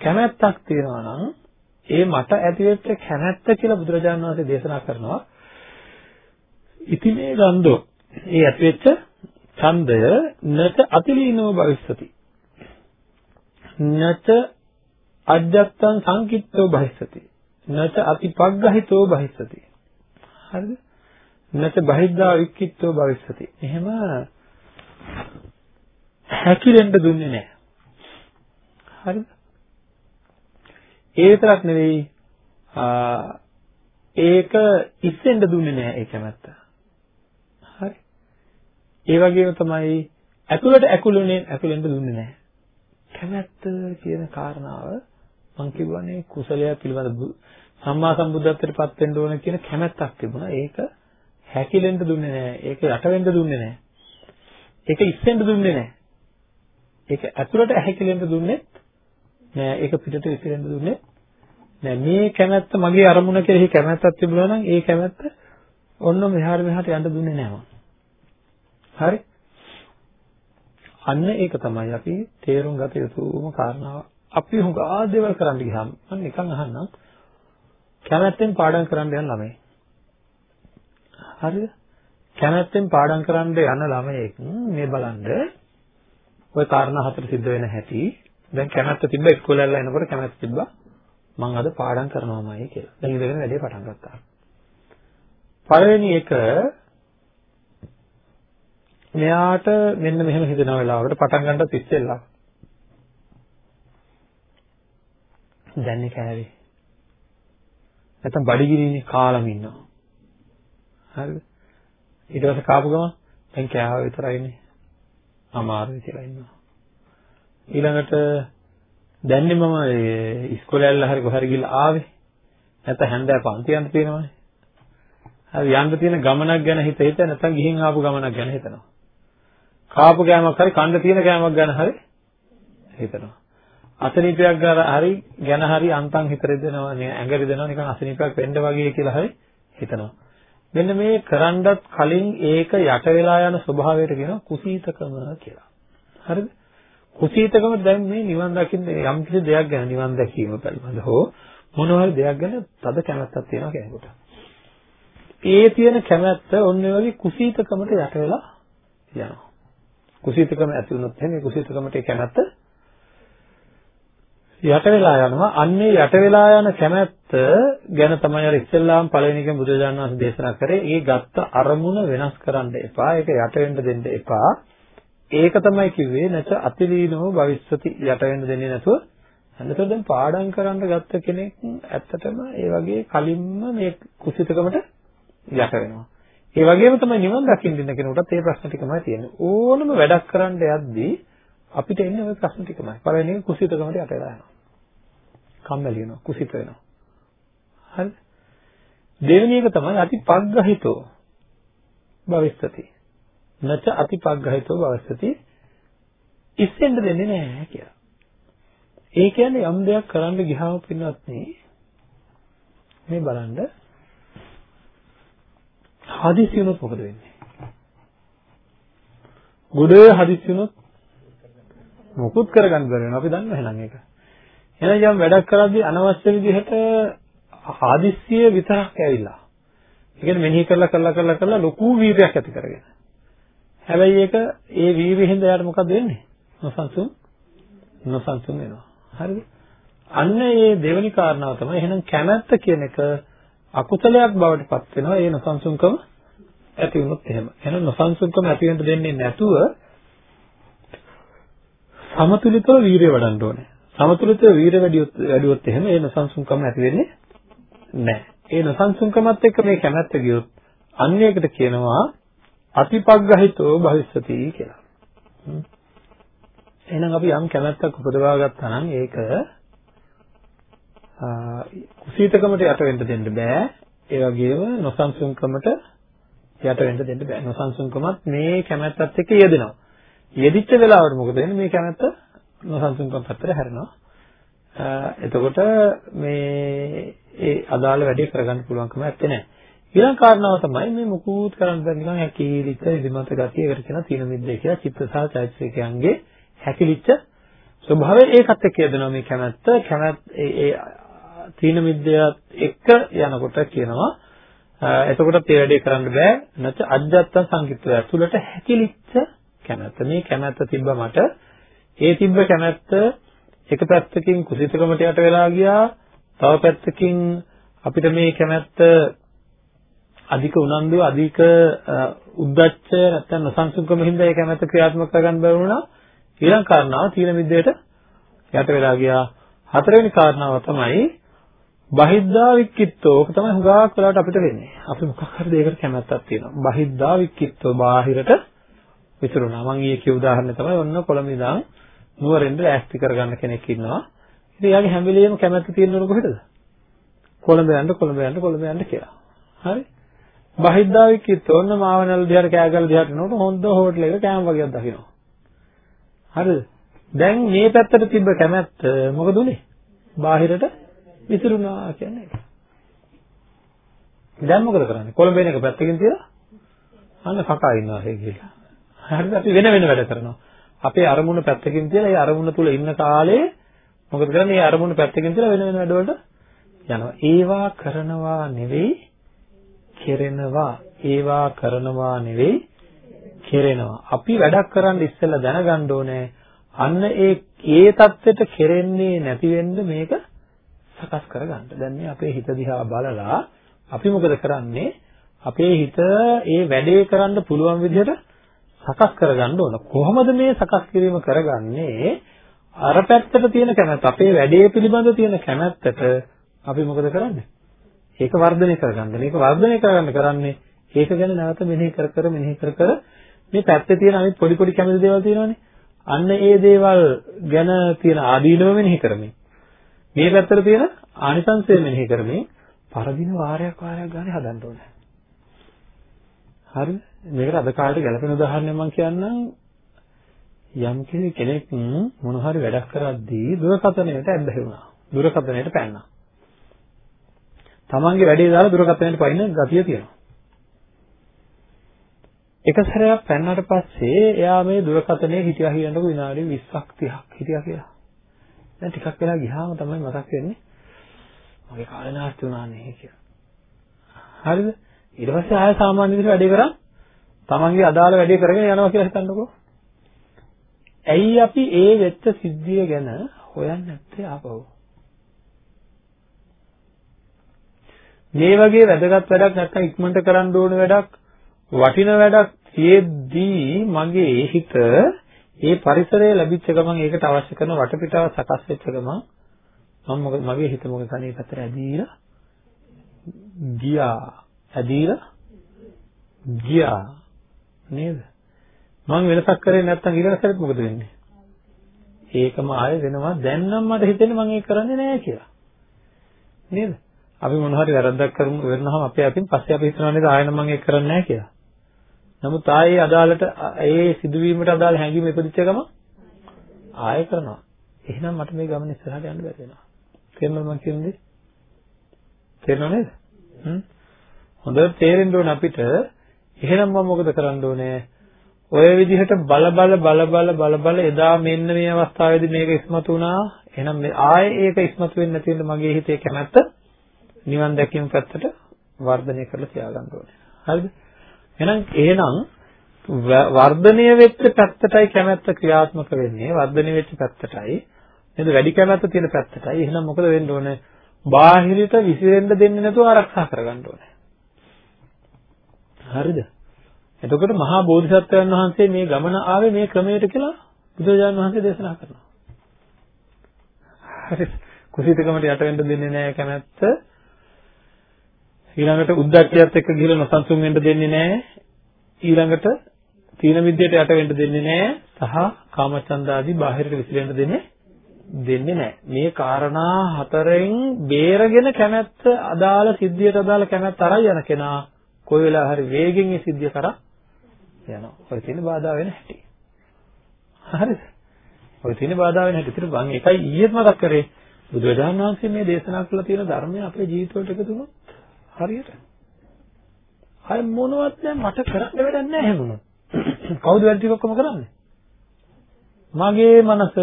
කැමැත්තක් තියෙනවා නම් ඒ මට ඇතිවෙච්ච කැමැත්ත කියලා බුදුරජාණන් වහන්සේ දේශනා කරනවා. ඉතිමේ ගන්ධෝ. ඒ ඇතිවෙච්ච ඡන්දය නත අතිලීනෝ භවිස්සති. නත අජ්ජත්තං සංකිට්ඨෝ බහිස්සති නච අතිපග්ගහිතෝ බහිස්සති හරිද? නච බහිද්ධා වික්කිට්ඨෝ භවිස්සති. එහෙම හැකිලෙන්න දුන්නේ නැහැ. හරිද? ඒ විතරක් නෙවෙයි ඒක ඉස්සෙන්න දුන්නේ නැහැ ඒ කැමැත්ත. හරි ඒ වගේම තමයි ඇතුළට ඇකුළුනේ ඇකුලෙන්න දුන්නේ නැහැ කැමැත්ත කියන කාරණාව මම කියවනේ කුසලය පිළිබඳ සම්මා සම්බුද්ධත්වයට පත් වෙන්න ඕන කියන කැමැත්තක් තිබුණා. ඒක හැකිලෙන්න දුන්නේ නැහැ. ඒක යට වෙන්න දුන්නේ නැහැ. ඒක ඉස්සෙන්න දුන්නේ නැහැ. ඒක ඇතුළට හැකිලෙන්න දුන්නේ නෑ. ඒක පිටට විසිරෙන්න දුන්නේ නෑ. මේ කැමැත්ත මගේ අරමුණ කෙරෙහි කැමැත්තක් තිබුණා නම් ඒ කැමැත්ත ඔන්න මෙහාට මෙහාට යන්න දුන්නේ නෑ හරි? අන්න ඒක තමයි අපි තේරුම් ගත යුතුම කාරණාව. අපි හුඟා දේවල් කරන්න ගියාම මම නිකන් අහන්නම්. කැමැත්තෙන් පාඩම් කරන්න යන ළමයි. හරිද? කැමැත්තෙන් පාඩම් කරන්න යන ළමයෙක් මේ බලන්න ওই කාරණා හතර සිද්ධ වෙන හැටි දැන් කැමැත්ත තිබ්බ ඉස්කෝලේ යලා එනකොට කැමැත්ත තිබ්බා මම අද පාඩම් කරනවාමයි කියලා. දැන් ඉඳගෙන වැඩේ පටන් ගත්තා. පළවෙනි එක මෙයාට මෙන්න මෙහෙම හිතන වෙලාවකට පටන් ගන්නත් ඉස්සෙල්ලා දැන් ඒ කෑවේ නැත්තම් බඩගිනිනේ කාලම ඉන්නවා. හරිද? ඊට පස්සේ කාපු ගමන් දැන් කෑව විතරයිනේ අමාරුයි කියලා ඉන්නවා. ඊළඟට දැන්නේ මම ඉස්කෝලේ ඇල්ල හරි කොහරි ගිහලා ආවේ. නැත්නම් හැන්දෑ පන්ති යන්න තියෙනවනේ. හරි යන්න තියෙන ගමනක් ගැන හිත හිත නැත්නම් ගිහින් ආපු ගමනක් ගැන හිතනවා. කාපු කෑමක් හරි කන්න තියෙන කෑමක් ගැන හරි හිතනවා. අසනීපයක් ගැන හරි ගැන හරි අන්තම් හිත රිදෙනවා නේ ඇඟ රිදෙනවා නිකන් අසනීපයක් වෙන්න වගේ කියලා හරි හිතනවා. මෙන්න මේ කරන්නත් කලින් ඒක යට වෙලා යන ස්වභාවයට කියනවා කුසීතකම කියලා. හරිද? කුසීතකම දැන් මේ නිවන් දකින්න යම් කිසි දෙයක් ගැන නිවන් දැකීම පිළිබඳ හෝ මොනවා හරි දෙයක් ගැන තද කැමැත්තක් තියෙනවා කෙනෙකුට. ඒ තියෙන කැමැත්ත ඔන්න ඔය වගේ කුසීතකමට යට වෙලා යනවා. කුසීතකම ඇති වුණොත් එහෙනම් මේ කුසීතකමට ඒ කැමැත්ත යට වෙලා යනවා. අන්නේ යට වෙලා යන කැමැත්ත ගැන තමයි අර ඉස්සෙල්ලාම පළවෙනි එකෙන් බුදුරජාණන් වහන්සේ දේශනා කරේ. ඒ ගත්ත අරමුණ වෙනස් කරන්න එපා. ඒක යට වෙන්න දෙන්න එපා. ඒක තමයි කිව්වේ නැච අතිලීනෝ භවිස්සති යට වෙන්න දෙන්නේ නැතුව එතකොට දැන් පාඩම් කරන්න ගත්ත කෙනෙක් ඇත්තටම ඒ වගේ කලින්ම මේ කුසිතකමට යට වෙනවා. ඒ වගේම තමයි නිවන් දකින්න ඉන්න කෙනෙකුටත් ඒ ප්‍රශ්න ටිකමයි තියෙන්නේ. ඕනම වැඩක් කරන්න යද්දී අපිට එන්නේ ওই ප්‍රශ්න ටිකමයි. පළවෙනි එක කුසිතකමට යට වෙලා යනවා. කම්මැලි වෙනවා, කුසිත වෙනවා. හරිද? දෙවෙනි එක තමයි අතිපග්ගහිතෝ භවිස්සති. නැච අතිපග්ගහිතෝ භවිස්සති. ඉස්සෙන්න දෙන්නේ නැහැ කියලා. ඒ කියන්නේ යම් දෙයක් කරන්න ගියාම පින්වත් මේ බලන්න හදිසි වුණොත් මොකද වෙන්නේ? ගොඩේ හදිසි වුණොත් මොකුත් කරගන්න බැරි වෙනවා. අපි දන්නවා එහෙනම් ඒක. එහෙනම් යම් වැඩක් කරද්දී අනවශ්‍ය විදිහට හදිස්සිය විතරක් ඇවිල්ලා. ඒ කියන්නේ මෙනෙහි කරලා කරලා කරලා කරලා ලොකු වීර්යයක් ඇති කරගෙන. හැබැයි ඒක ඒ වීර්යෙහිඳ යාට මොකද වෙන්නේ? නොසන්සුන් නොසන්සුන් වෙනවා. හරිද? අන්න ඒ දෙවෙනි කාරණාව තමයි එහෙනම් කැමැත්ත කියන එක අකුසලයක් බවට පත් වෙනවා ඒ නොසන්සුන්කම ඇති වුණොත් එහෙම. එහෙනම් නොසන්සුන්කම ඇති වෙන්න දෙන්නේ නැතුව සමතුලිතව වීරිය වඩන්න ඕනේ. සමතුලිතව වීරිය වැඩිවොත් වැඩිවොත් එහෙම ඒ නොසන්සුන්කම ඇති වෙන්නේ නැහැ. ඒ නොසන්සුන්කමත් එක්ක මේ කැමැත්ත ගියොත් අන්‍යයකට කියනවා අතිපග්ගහිතෝ භවිස්සති කියලා. එහෙනම් අපි යම් කැමැත්තක් උපදවා ගත්තා නම් ඒක කුසීතකමට යට වෙන්න දෙන්න බෑ. ඒ වගේම නොසන්සුන්කමට යට වෙන්න දෙන්න බෑ. නොසන්සුන්කමත් මේ කැමැත්තත් එක්ක යෙදෙනවා. යෙදිච්ච වෙලාවට මොකද වෙන්නේ? මේ කැමැත්ත නොසන්සුන්කම පැත්තට හැරෙනවා. එතකොට මේ ඒ අදාළ වැඩේ කරගන්න පුළුවන්කම නැත්තේ නෑ. ඊළඟ කාරණාව තමයි මේ මුකුත් කරන්න බැරි නිකන් හැකිලිච්ච ඉදිමත ගතිය ඒකට කියන තීන මිද්දේ කියලා චිත්ත සහ චෛතසිකයන්ගේ හැකිලිච්ච ස්වභාවය ඒකත් එක්ක යෙදෙනවා මේ කැමැත්ත කැමැත්ත ඒ තීන මිද්දයත් එක්ක යනකොට කියනවා එතකොට ඒ වැඩේ කරන්න බෑ නැත්නම් අජ්ජත්තං සංකිට්ඨය ඇතුළට හැකිලිච්ච කැමැත්ත මේ කැමැත්ත තිබ්බ මට ඒ තිබ්බ කැමැත්ත එක පැත්තකින් කුසිතකමට යට වෙලා ගියා. තව පැත්තකින් අපිට මේ කැමැත්ත අධික උනන්දුව අධික උද්දච්චය නැත්නම් නොසන්සුන්කම හින්දා ඒ කැමැත්ත ක්‍රියාත්මක කරගන්න බැරි වුණා. ඊළඟ කාරණාව තීන මිද්දේට යට වෙලා ගියා. හතරවෙනි කාරණාව තමයි බහිද්දා වික්කිත්තෝ. ඕක තමයි හුඟක් වෙලාවට අපිට වෙන්නේ. අපි මොකක් හරි දෙයකට කැමැත්තක් තියෙනවා. බහිද්දා වික්කිත්තෝ බාහිරට විසිරුණා. මම ඊයේ කිව්ව උදාහරණය තමයි ඔන්න කොළඹ ඉඳන් නුවරින්ද ලෑස්ති කරගන්න කෙනෙක් ඉන්නවා. ඉතින් එයාගේ හැම වෙලෙම කැමැත්ත තියෙනවද කොහෙටද? කොළඹ යන්න කොළඹ යන්න කොළඹ යන්න කියලා. හරි? බහිද්දා වික්කිත්තෝ ඔන්න මාවනල් දිහාට කෑගල දිහාට යනකොට හොඳ හෝටලයක කෑම වගේක් දකිනවා. හරිද? දැන් මේ පැත්තට තිබ්බ කැමැත්ත මොකද උනේ? බාහිරට විසිරුණා කියන්නේ ඒක. දැන් මොකද කරන්නේ? කොළඹ එන එක පැත්තකින් තියලා අන්න කකා ඉන්නවා ඒ කියලා. හරිද? අපි වෙන වෙන වැඩ කරනවා. අපේ අරමුණ පැත්තකින් තියලා ඒ අරමුණ තුල ඉන්න කාලේ මොකද කරන්නේ? ඒ අරමුණ පැත්තකින් තියලා වෙන වෙන වැඩවලට යනවා. ඒවා කරනවා නෙවෙයි කෙරෙනවා. ඒවා කරනවා නෙවෙයි කෙරෙනවා. අපි වැඩක් කරන්න ඉස්සෙල්ලා දැනගන්න ඕනේ අන්න ඒ ඒ தත්වෙට කෙරෙන්නේ නැති වෙන්න මේක සකස් කරගන්න. දැන් මේ අපේ හිත දිහා බලලා අපි මොකද කරන්නේ? අපේ හිත ඒ වැඩේ කරන්න පුළුවන් විදිහට සකස් කරගන්න ඕන. කොහොමද මේ සකස් කිරීම කරගන්නේ? අර පැත්තට තියෙන කැමැත්ත අපේ වැඩේ පිළිබඳ තියෙන කැමැත්තට අපි මොකද කරන්නේ? ඒක වර්ධනය කරගන්න. මේක වර්ධනය කරගන්න කරන්නේ ඒක ගැන නැවත මෙනෙහි කර කර මෙනෙහි කර කර මේ පැත්තේ තියෙන අනිත් පොඩි පොඩි කැමති දේවල් තියෙනවනේ. අන්න ඒ දේවල් ගැන තියෙන ආදීනව මෙනෙහි කරමින් මේ පැත්තට තියෙන ආනිසංසය මෙනෙහි කරමින් පරදින වාරයක් වාරයක් ගානේ හදන්න ඕනේ. හරිද? මේකට අද කාලේට ගැලපෙන උදාහරණයක් මම කියන්නම්. යම් කෙනෙක් මොන හරි වැඩක් කරද්දී දුරකථනයට ඇබ්බැහි වුණා. දුරකථනයට පැන්නා. තමන්ගේ වැඩේ දාලා දුරකථනයට පයින්න ගතිය තියෙනවා. එක සැරයක් පැන්නට පස්සේ එයා මේ දුරකථනයේ හිටියා කියනකොට විනාඩි 20ක් 30ක් හිටියා කියලා. දැන් ටිකක් වෙලා ගියාම තමයි මතක් වෙන්නේ මගේ කාලේ නාස්ති වුණානේ කියලා. හරිද? ඊට පස්සේ ආය සාමාන්‍ය විදිහට වැඩේ කරා තමන්ගේ අදාළ වැඩේ කරගෙන යනවා කියලා හිතන්නකෝ. ඇයි අපි ඒ වෙච්ච සිද්ධිය ගැන හොයන්නේ නැත්තේ ආපහු? මේ වගේ වැදගත් වැඩක් නැත්නම් ඉක්මනට කරන්න ඕන වැඩක් වටින වැඩක් තියෙද්දී මගේ හිත ඒ පරිසරය ලැබිච්ච ගමන් ඒකට අවශ්‍ය කරන වටපිටාව සකස් වෙච්ච ගමන් මම මොකද මගේ හිත මොකද කන්නේ පැත්තට ඇදීලා ගියා. ඇදීලා ගියා. නේද? මම වෙනසක් කරේ නැත්නම් ඊළඟ සැරේත් මොකද වෙන්නේ? ඒකම ආයෙ වෙනවා දැන් නම් මට හිතෙන්නේ මම ඒක කරන්නේ නැහැ කියලා. නේද? අපි මොන හරි වැරද්දක් කරමු වෙනවහම අපේ අතින් පස්සේ අපි හිතනවා නේද? ආයෙ නම් මම ඒක කරන්නේ නැහැ කියලා. නමුත් ආයේ අදාළට ඒ සිදුවීමට අදාළ හැඟීම ඉපදිච්ච ගම ආයෙ කරනවා. එහෙනම් මට මේ ගමන ඉස්සරහට යන්න බැරි වෙනවා. තේරෙනවද මම කියන්නේ? තේරෙනව නේද? හ්ම්. හොඳට තේරෙන්න ඕන අපිට එහෙනම් මම මොකද කරන්න ඕනේ? ඔය විදිහට බල බල බල බල බල බල එදා මෙන්න මේ අවස්ථාවේදී මේක ඉස්මතු වුණා. එහෙනම් මේ ආයේ ඒක ඉස්මතු වෙන්නේ නැති වෙන්න මගේ හිතේ කැමැත්ත නිවන් දැකීම පැත්තට වර්ධනය කරලා තියාගන්න ඕනේ. හරිද? එහෙනම් එහෙනම් වර්ධනය වෙච්ච පැත්තටයි කැමැත්ත ක්‍රියාත්මක වෙන්නේ. වර්ධනය වෙච්ච පැත්තටයි. නේද? වැඩි කැමැත්ත තියෙන පැත්තටයි. එහෙනම් මොකද වෙන්න ඕනේ? බාහිරට විසිරෙන්න දෙන්නේ නැතුව ආරක්ෂා කරගන්න ඕනේ. හරිද? එතකොට මහා බෝධිසත්වයන් වහන්සේ මේ ගමන ආවේ මේ ක්‍රමයට කියලා බුදුරජාණන් වහන්සේ දේශනා කරනවා. හරි කුසීතකමට යට වෙන්න දෙන්නේ නැහැ කැමැත්ත. ඊළඟට උද්දච්චයත් එක්ක ගිහලා නොසන්සුන් වෙන්න දෙන්නේ නැහැ. ඊළඟට තීන විද්‍යට යට වෙන්න දෙන්නේ නැහැ. සහ කාමචන්ද ආදී බාහිරට විසිරෙන්න දෙන්නේ දෙන්නේ නැහැ. මේ කාරණා හතරෙන් බේරගෙන කැමැත්ත අදාළ සිද්ධියට අදාළ කැමැත්ත අරයි යන කෙනා කොයි වෙලාව හරි වේගෙන් ඒ සිද්ධිය කරා යනවා. ඔය තියෙන බාධා වෙන හැටි. හරිද? ඔය තියෙන බාධා වෙන හැටි. ඉතින් මම එකයි ඊයේත් මතක් කරේ බුදුරජාණන් වහන්සේ මේ දේශනා කළ තියෙන ධර්මය අපේ ජීවිතවලට එකතු වුණා. හරියට. අය මොනවත් දැන් මට කරන්න වැඩක් නැහැ හැමෝම. කවුද වැඩ ටික ඔක්කොම කරන්නේ? මගේ මනස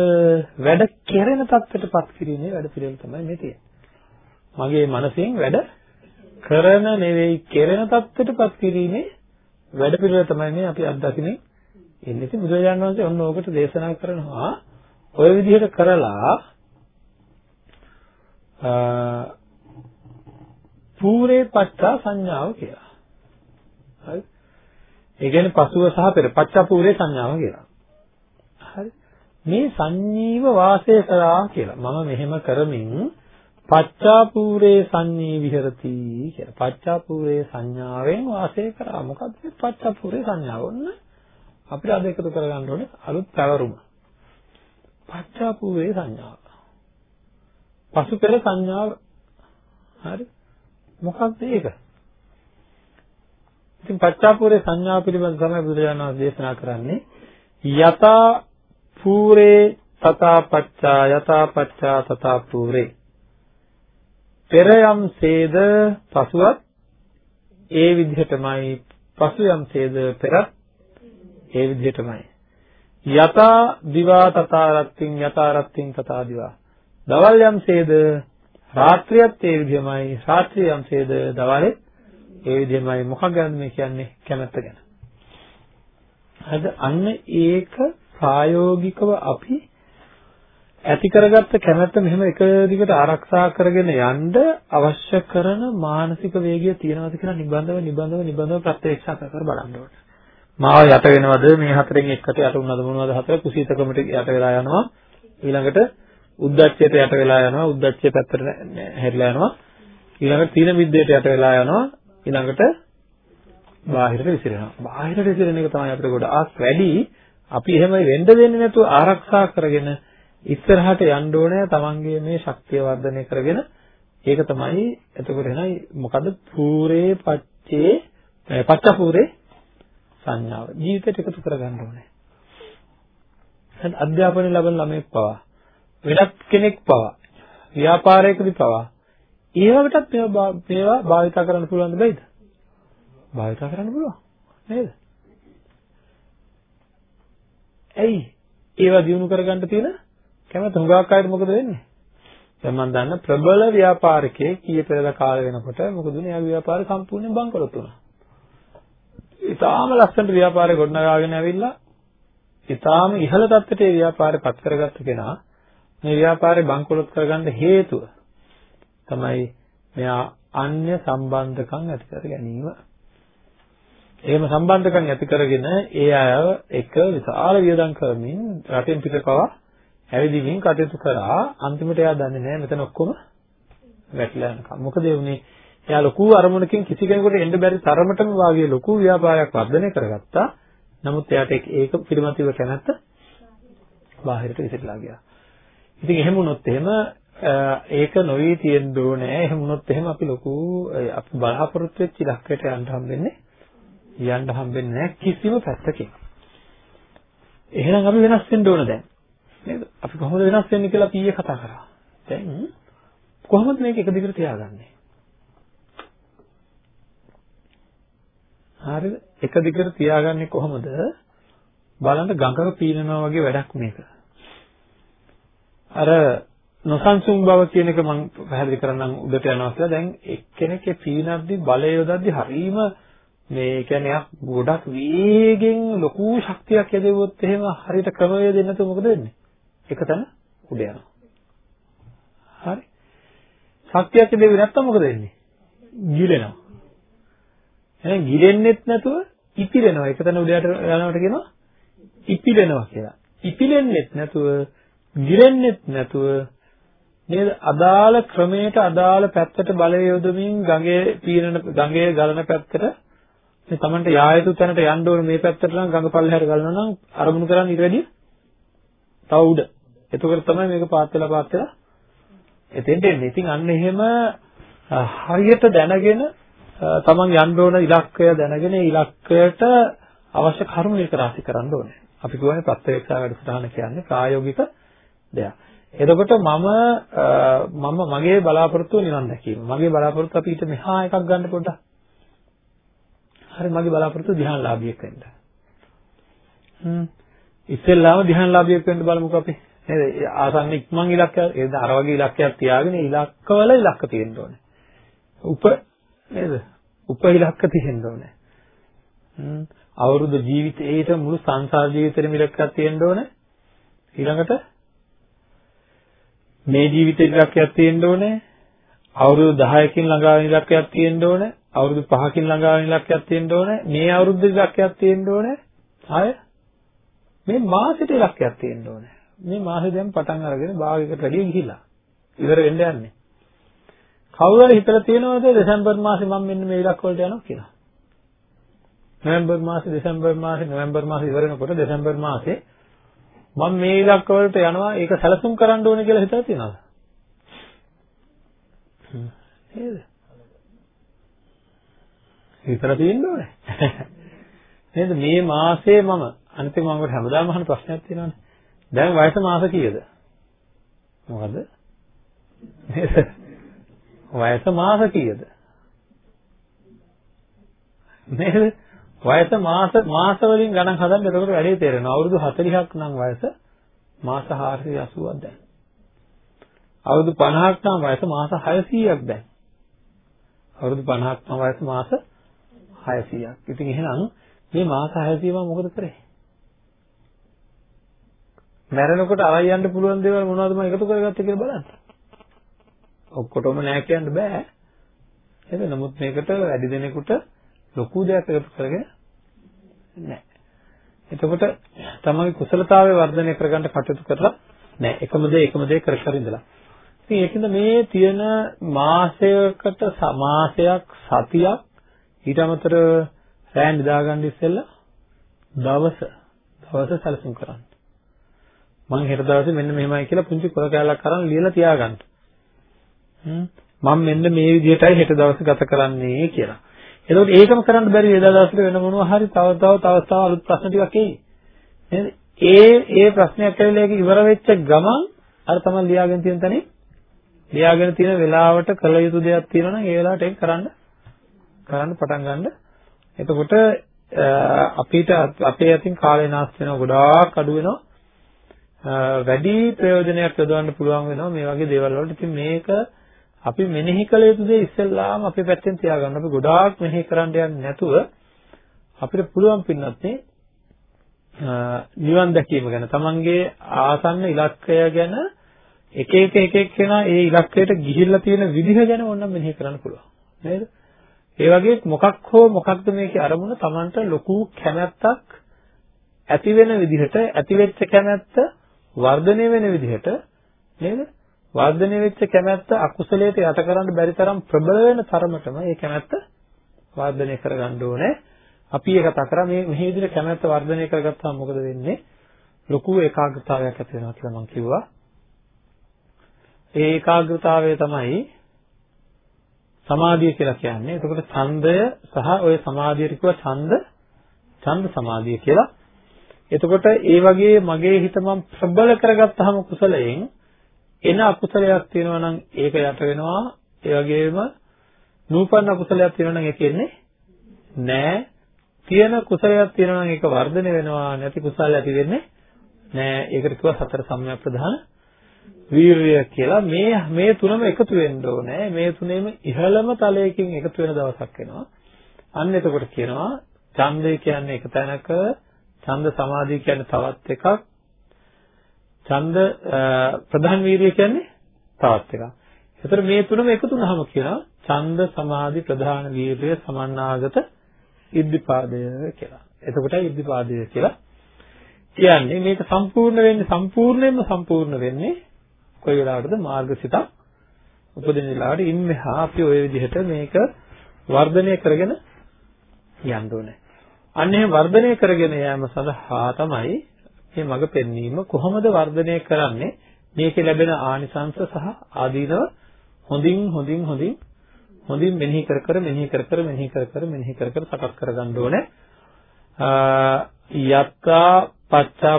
වැඩ කෙරෙන තත්ත්වයටපත් කිරීමේ වැඩ පිළිවෙල තමයි මේ තියෙන්නේ. මගේ මනසෙන් වැඩ කරන නෙවෙයි කෙරෙන තත්ත්වයටපත් කිරීමේ වැඩ පිළිවෙල තමයි මේ අපි අත්දකින්නේ. එන්නේ ඉතින් බුදුරජාණන් වහන්සේ ඔන්න ඕකට දේශනා කරනවා. ඔය විදිහට කරලා පූරේ පච්චා සංඥාව කියලා. හරි. ඒ කියන්නේ පසුව සහ පෙර පච්චා පූරේ සංඥාව කියලා. හරි. මේ සංජීව වාසය කරා කියලා. මම මෙහෙම කරමින් පච්චාපූරේ සංඤී විහෙරති කියලා. පච්චාපූරේ සංඥාවෙන් වාසය කරා. මොකක්ද මේ පච්චාපූරේ සංඥාව? ඔන්න අපිට අද එකතු කරගන්න ඕනේ අලුත් පැවරුම. පච්චාපූරේ සංඥාව. පසු පෙර සංඥාව. හරි. මොකක්ද ඒක? ඉතින් පච්චාපූරේ සංඥාව පිළිබඳව තමයි බුදුරජාණන් වහන්සේ දේශනා කරන්නේ. යතා පූරේ තථා පච්චා යතා පච්චා තථා පූරේ පෙර යම්සේද පසුවත් ඒ විදිහටමයි පසු යම්සේද පෙරත් ඒ විදිහටමයි යතා දිවා තථා රත්ත්‍ින් යතා රත්ත්‍ින් තථා දිවා දවල් යම්සේද රාත්‍රියත් ඒ විදිහමයි රාත්‍රිය යම්සේද දවල්ෙත් ඒ විදිහමයි. මොකක් ගැනද මේ කියන්නේ කැමැත්ත ගැන? හරිද? අන්න ඒක ප්‍රායෝගිකව අපි ඇති කරගත්ත කැමැත්ත මෙහෙම එක දිගට ආරක්ෂා කරගෙන යන්න අවශ්‍ය කරන මානසික වේගය තියෙනවද කියලා නිබඳව නිබඳව නිබඳව ප්‍රත්‍යක්ෂ කර බලන්න ඕනේ. මාව යට වෙනවද? මේ හතරෙන් එකට යට වුණාද මොනවද හතර? කුසීතකමට යට වෙලා යනවා. ඊළඟට උද්දච්චයට යට වෙලා යනවා උද්දච්චය පැත්තට හැරිලා යනවා. ඊළඟට තීන විද්‍යට යට වෙලා යනවා. ඊළඟට බාහිරට විසිරෙනවා. බාහිරට විසිරෙන එක තමයි අපිට ගොඩාක් වැඩි. අපි එහෙම වෙන්න දෙන්නේ නැතුව ආරක්ෂා කරගෙන ඉස්සරහට යන්න ඕනේ තමන්ගේ මේ ශක්තිය වර්ධනය කරගෙන. ඒක තමයි එතකොට එනයි මොකද පූරේ පච්චේ පච්චපූරේ සංඥාව. ජීවිතයට එකතු කරගන්න ඕනේ. දැන් අධ්‍යාපනය ලබන ළමෙක් පවා වෙනත් කෙනෙක් පවා ව්‍යාපාරයකදී පවා ඒවකටත් මේවා මේවා භාවිතා කරන්න පුළුවන් දෙයිද? භාවිතා කරන්න පුළුවන් නේද? ඇයි ඒවා දිනු කරගන්න තියෙන කැමති හුඟක් අයට මොකද වෙන්නේ? දැන් මම දන්න ප්‍රබල ව්‍යාපාරිකයෙක් ඊයේ පෙරේද කාලේ වෙනකොට මොකද උනේ? එයාගේ ව්‍යාපාරය සම්පූර්ණයෙන් බංකොලොත් වුණා. ඉතාලම ලස්සනට ව්‍යාපාරය ගොඩනගාගෙන ඇවිල්ලා ඉතාලම ඉහළ තත්ත්වයට ඒ ව්‍යාපාරය පත් කරගත්ත කෙනා මේ ව්‍යාපාරය බංකොලොත් කරගන්න හේතුව තමයි මෙයා අන්‍ය සම්බන්ධකම් ඇති කර ගැනීම. එහෙම සම්බන්ධකම් ඇති කරගෙන ඒ අයව එක විශාල වියදම් කරමින් රටින් පිටකවා ඇවිදින්මින් කටයුතු කරා අන්තිමට එයා දන්නේ නැහැ මෙතන ඔක්කොම වැටිලා යනකම්. මොකද ඒ උනේ එයා ලොකු අරමුණකින් කිසි කෙනෙකුට එන්න බැරි තරමටම වාගේ ලොකු ව්‍යාපාරයක් වර්ධනය කරගත්තා. නමුත් එයාට ඒක පිළිමතිව කැනැත්ත බාහිරට විසිරලා ගියා. ඉතින් එහෙම වුණොත් එහෙම ඒක නොවි තියෙන්න ඕනේ. එහෙම වුණොත් එහෙම අපි ලොකු අපි බලාපොරොත්තු වෙච්ච ඉලක්කයට යන්න හම්බෙන්නේ යන්න හම්බෙන්නේ නැහැ කිසිම පැත්තකින්. එහෙනම් අපි වෙනස් වෙන්න ඕන දැන්. නේද? අපි කොහොමද වෙනස් වෙන්නේ කියලා අපි ඊයේ කතා කරා. දැන් කොහොමද මේක එක දිගට තියාගන්නේ? හරිද? එක දිගට තියාගන්නේ කොහොමද? බලන්න ගඟක පීනනවා වගේ වැඩක් මේක. අර නොසන්සුන් බව කියන එක මම පැහැදිලි කරන්නම් උඩට යනවා කියලා. දැන් එක්කෙනෙක්ගේ පීනද්දි බලය යොදද්දි හරීම මේ කියන්නේ ගොඩක් වේගෙන් ලොකු ශක්තියක් යදෙවොත් එහෙම හරියට ක්‍රමවේද දෙන්නත් මොකද වෙන්නේ? එක තැන උඩ යනවා. හරි. ශක්තියක් දෙවි නැත්තම් මොකද වෙන්නේ? ගිලෙනවා. එහෙනම් ගිලෙන්නෙත් නැතුව ඉපිලෙනවා. එක තැන උඩට යනවට කියනවා ඉපිලෙනවා කියලා. ඉපිලෙන්නෙත් නැතුව ගිලෙන්නෙත් නැතුව නේද අදාළ ක්‍රමයට අදාළ පැත්තට බලය යොදමින් ගඟේ පීනන ගඟේ ගලන පැත්තට මේ Tamanට යා යුතු තැනට යන්න ඕනේ මේ පැත්තට නම් ගඟ පල්ලෙහාට ගලනවා නම් අරමුණු කරන් ඊට වැඩිය තව උඩ එතකොට තමයි මේක පාත් වෙලා පාත් වෙලා එතෙන්ට එන්නේ. ඉතින් අන්න එහෙම හරියට දැනගෙන තමන් යන්න ඕන ඉලක්කය දැනගෙන ඒ ඉලක්කයට අවශ්‍ය කරුණු එක රාශි කරන්න ඕනේ. අපි කියන්නේ ප්‍රත්‍යක්ෂා වැඩසටහන කියන්නේ ප්‍රායෝගික දෙයක්. එතකොට මම මම මගේ බලාපොරොත්තුව නිවන් දැකීම. මගේ බලාපොරොත්තුව අපි ඊට මෙහා එකක් ගන්න පොඩ්ඩක්. හරි මගේ බලාපොරොත්තුව ධ්‍යානලාභියෙක් වෙන්න. හ්ම්. ඉස්සෙල්ලාම ධ්‍යානලාභියෙක් වෙන්න බලමුකෝ අපි. නේද? ආසන්න ඉක්මන් ඉලක්කය ඒ අර වගේ ඉලක්කයක් තියාගෙන ඉලක්කවල ඉලක්ක තියෙන්න ඕනේ. උප නේද? උප ඉලක්ක තියෙන්න ඕනේ. හ්ම් අවුරුදු ජීවිතේට මුළු සංසාර ජීවිතේම ඉලක්කයක් තියෙන්න ඕනේ. ඊළඟට මේ ජීවිතේ ඉලක්කයක් තියෙන්න ඕනේ. අවුරුදු 10කින් ළඟා වෙන ඉලක්කයක් තියෙන්න ඕනේ. අවුරුදු 5කින් ළඟා වෙන ඉලක්කයක් තියෙන්න ඕනේ. මේ අවුරුද්දේ ඉලක්කයක් තියෙන්න ඕනේ. ආය මේ මාසෙට ඉලක්කයක් තියෙන්න ඕනේ. මේ මාසෙ දැන් පටන් අරගෙන භාගයකට වැඩි ගිහිලා. ඉවර වෙන්න යන්නේ. කවුරු හරි හිතලා තියෙනවද දෙසැම්බර් මාසේ මම මෙන්න මේ ඉලක්ක වලට යනවා කියලා? නොවැම්බර් මාසේ දෙසැම්බර් මාසේ නොවැම්බර් මාසේ ඉවර වෙනකොට දෙසැම්බර් මාසේ මම මේ ඉලක්ක වලට යනවා ඒක සැලසුම් කරන්න ඕනේ කියලා හිතලා තියෙනවද? නේද? හිතලා තියෙන්න ඕනේ. නේද මේ මාසේ මම අනිත් එක මම ඔබට හැමදාම අහන ප්‍රශ්නයක් තියෙනවානේ. දැන් වයස මාස කීයද? මොකද? නේද? වයස මාස කීයද? නේද? වයස මාස මාස වලින් ගණන් හදන්න එතකොට වැඩේ තේරෙනවා. අවුරුදු 40ක් නම් වයස මාස 480ක් දැන්. අවුරුදු 50ක් නම් වයස මාස 600ක් දැන්. අවුරුදු 50ක් නම් වයස මාස 600ක්. ඉතින් එහෙනම් මේ මාස 600 මම මොකද කරේ? මැරෙනකොට අරයි යන්න පුළුවන් දේවල් මොනවද මම එකතු කරගත්තේ කියලා බලන්න. ඔක්කොටම නෑ කියන්න බෑ. නේද? නමුත් මේකට වැඩි දෙනෙකුට ලොකු දෙයක් එකතු කරගෙන නෑ. එතකොට තමයි කුසලතාවය වර්ධනය කරගන්න කටයුතු කරලා නෑ. එකම දේ එකම දේ කර කර ඉඳලා. ඉතින් ඒකින්ද මේ තියෙන මාසයකට මාසයක් සතියක් ඊට අමතරව රෑ නිදාගන්න ඉස්සෙල්ලා දවස දවස සැලසුම් කරන්න. මම හෙට දවසේ මෙන්න මෙහෙමයි කියලා පුංචි කොල කෑල්ලක් අරන් ලියලා තියාගන්න. මම මෙන්න මේ විදිහටයි හෙට දවස් ගත කරන්නේ කියලා. එතකොට ඒකම කරන්න බැරි එදා දවසට වෙන මොනවා හරි තව තව තව තව අලුත් ප්‍රශ්න ටිකක් එයි. නේද? ඒ ඒ ප්‍රශ්නයක් ඇවිල්ලා ඒක ඉවර වෙච්ච ගමන් අර තමයි ලියාගෙන තියෙන තැනින් ලියාගෙන තියෙන වෙලාවට කළ යුතු දෙයක් තියෙනවා නම් ඒ වෙලාවට ඒක කරන්න කරන්න පටන් ගන්න. එතකොට අපිට අපේ අතින් කාලේ නාස්ති වෙනවා ගොඩාක් අඩු වෙනවා. වැඩි ප්‍රයෝජනයක් යොදවන්න පුළුවන් වෙනවා මේ වගේ දේවල් වලට. ඉතින් මේක අපි මෙනෙහි කළ යුතු දේ ඉස්සෙල්ලාම අපේ පැත්තෙන් තියාගන්න. අපි ගොඩාක් මෙනෙහි කරන්න යන්නේ නැතුව අපිට පුළුවන් පින්නත් නිවන් දැකීම ගැන තමන්ගේ ආසන්න ඉලක්කය ගැන එක එක එක එක කෙනා ඒ ඉලක්කයට ගිහිල්ලා තියෙන විදිහ ගැන ඕනනම් මෙනෙහි කරන්න පුළුවන්. නේද? ඒ වගේ මොකක් හෝ මොකක්ද මේකේ අරමුණ තමන්ට ලොකු කැමැත්තක් ඇති වෙන විදිහට ඇති වෙච්ච කැමැත්ත වර්ධනය වෙන විදිහට නේද? වර්ධනය වෙච්ච කැමැත්ත අකුසලයට යට කරන්න බැරි තරම් ප්‍රබල වෙන තරමටම මේ කැමැත්ත වර්ධනය කරගන්න ඕනේ. අපි ඒ කතා කරා මේ මෙහි විදිහට කැමැත්ත වර්ධනය කරගත්තාම මොකද වෙන්නේ? ලොකු ඒකාග්‍රතාවයක් ඇති වෙනවා කියලා මම කිව්වා. ඒ ඒකාග්‍රතාවය තමයි සමාධිය කියලා කියන්නේ. එතකොට ඡන්දය සහ ওই සමාධියට කිව්වා ඡන්ද ඡන්ද සමාධිය කියලා. එතකොට ඒ වගේ මගේ හිත මම ප්‍රබල කරගත්තාම කුසලයෙන් එන අකුසලයක් තියෙනවා නම් ඒක යට වෙනවා. ඒ වගේම නූපන්න අකුසලයක් තියෙනවා නම් ඒක එන්නේ නෑ. තියෙන කුසලයක් තියෙනවා නම් ඒක වර්ධනය වෙනවා. නැති කුසල ඇති වෙන්නේ නෑ. ඒකට කිව්වා සතර සම්‍යක් ප්‍රධාන වීරිය කියලා මේ මේ තුනම එකතු වෙන්න ඕනේ. මේ තුනේම ඉහළම තලයකින් එකතු වෙන දවසක් එනවා. අන්න එතකොට කියනවා ඡන්දය කියන්නේ එක තැනක ඡන්ද සමාධිය කියන්නේ තවත් එකක්. ඡන්ද ප්‍රධාන වීරිය කියන්නේ තවත් එකක්. ඒතර මේ තුනම එකතු වුනහම කියනවා ඡන්ද සමාධි ප්‍රධාන වීරිය සමන්නාගත ඉද්ධිපාදය කියලා. එතකොටයි ඉද්ධිපාදය කියලා කියන්නේ මේක සම්පූර්ණ වෙන්නේ සම්පූර්ණයෙන්ම සම්පූර්ණ වෙන්නේ කොයි වෙලාවටද මාර්ගසිතක් උපදින වෙලාවට ඉන්මෙහා අපි ওই විදිහට මේක වර්ධනය කරගෙන යන්න ඕනේ. අන්න එහෙම වර්ධනය කරගෙන යාම සඳහා තමයි මේ මඟ පෙන්වීම කොහොමද වර්ධනය කරන්නේ මේකේ ලැබෙන ආනිසංස සහ ආදීනව හොඳින් හොඳින් හොඳින් හොඳින් මෙනෙහි කර කර මෙනෙහි කර කර මෙනෙහි කර කර මෙනෙහි කර කර සකස් කරගන්න ඕනේ යත්තා පච්චා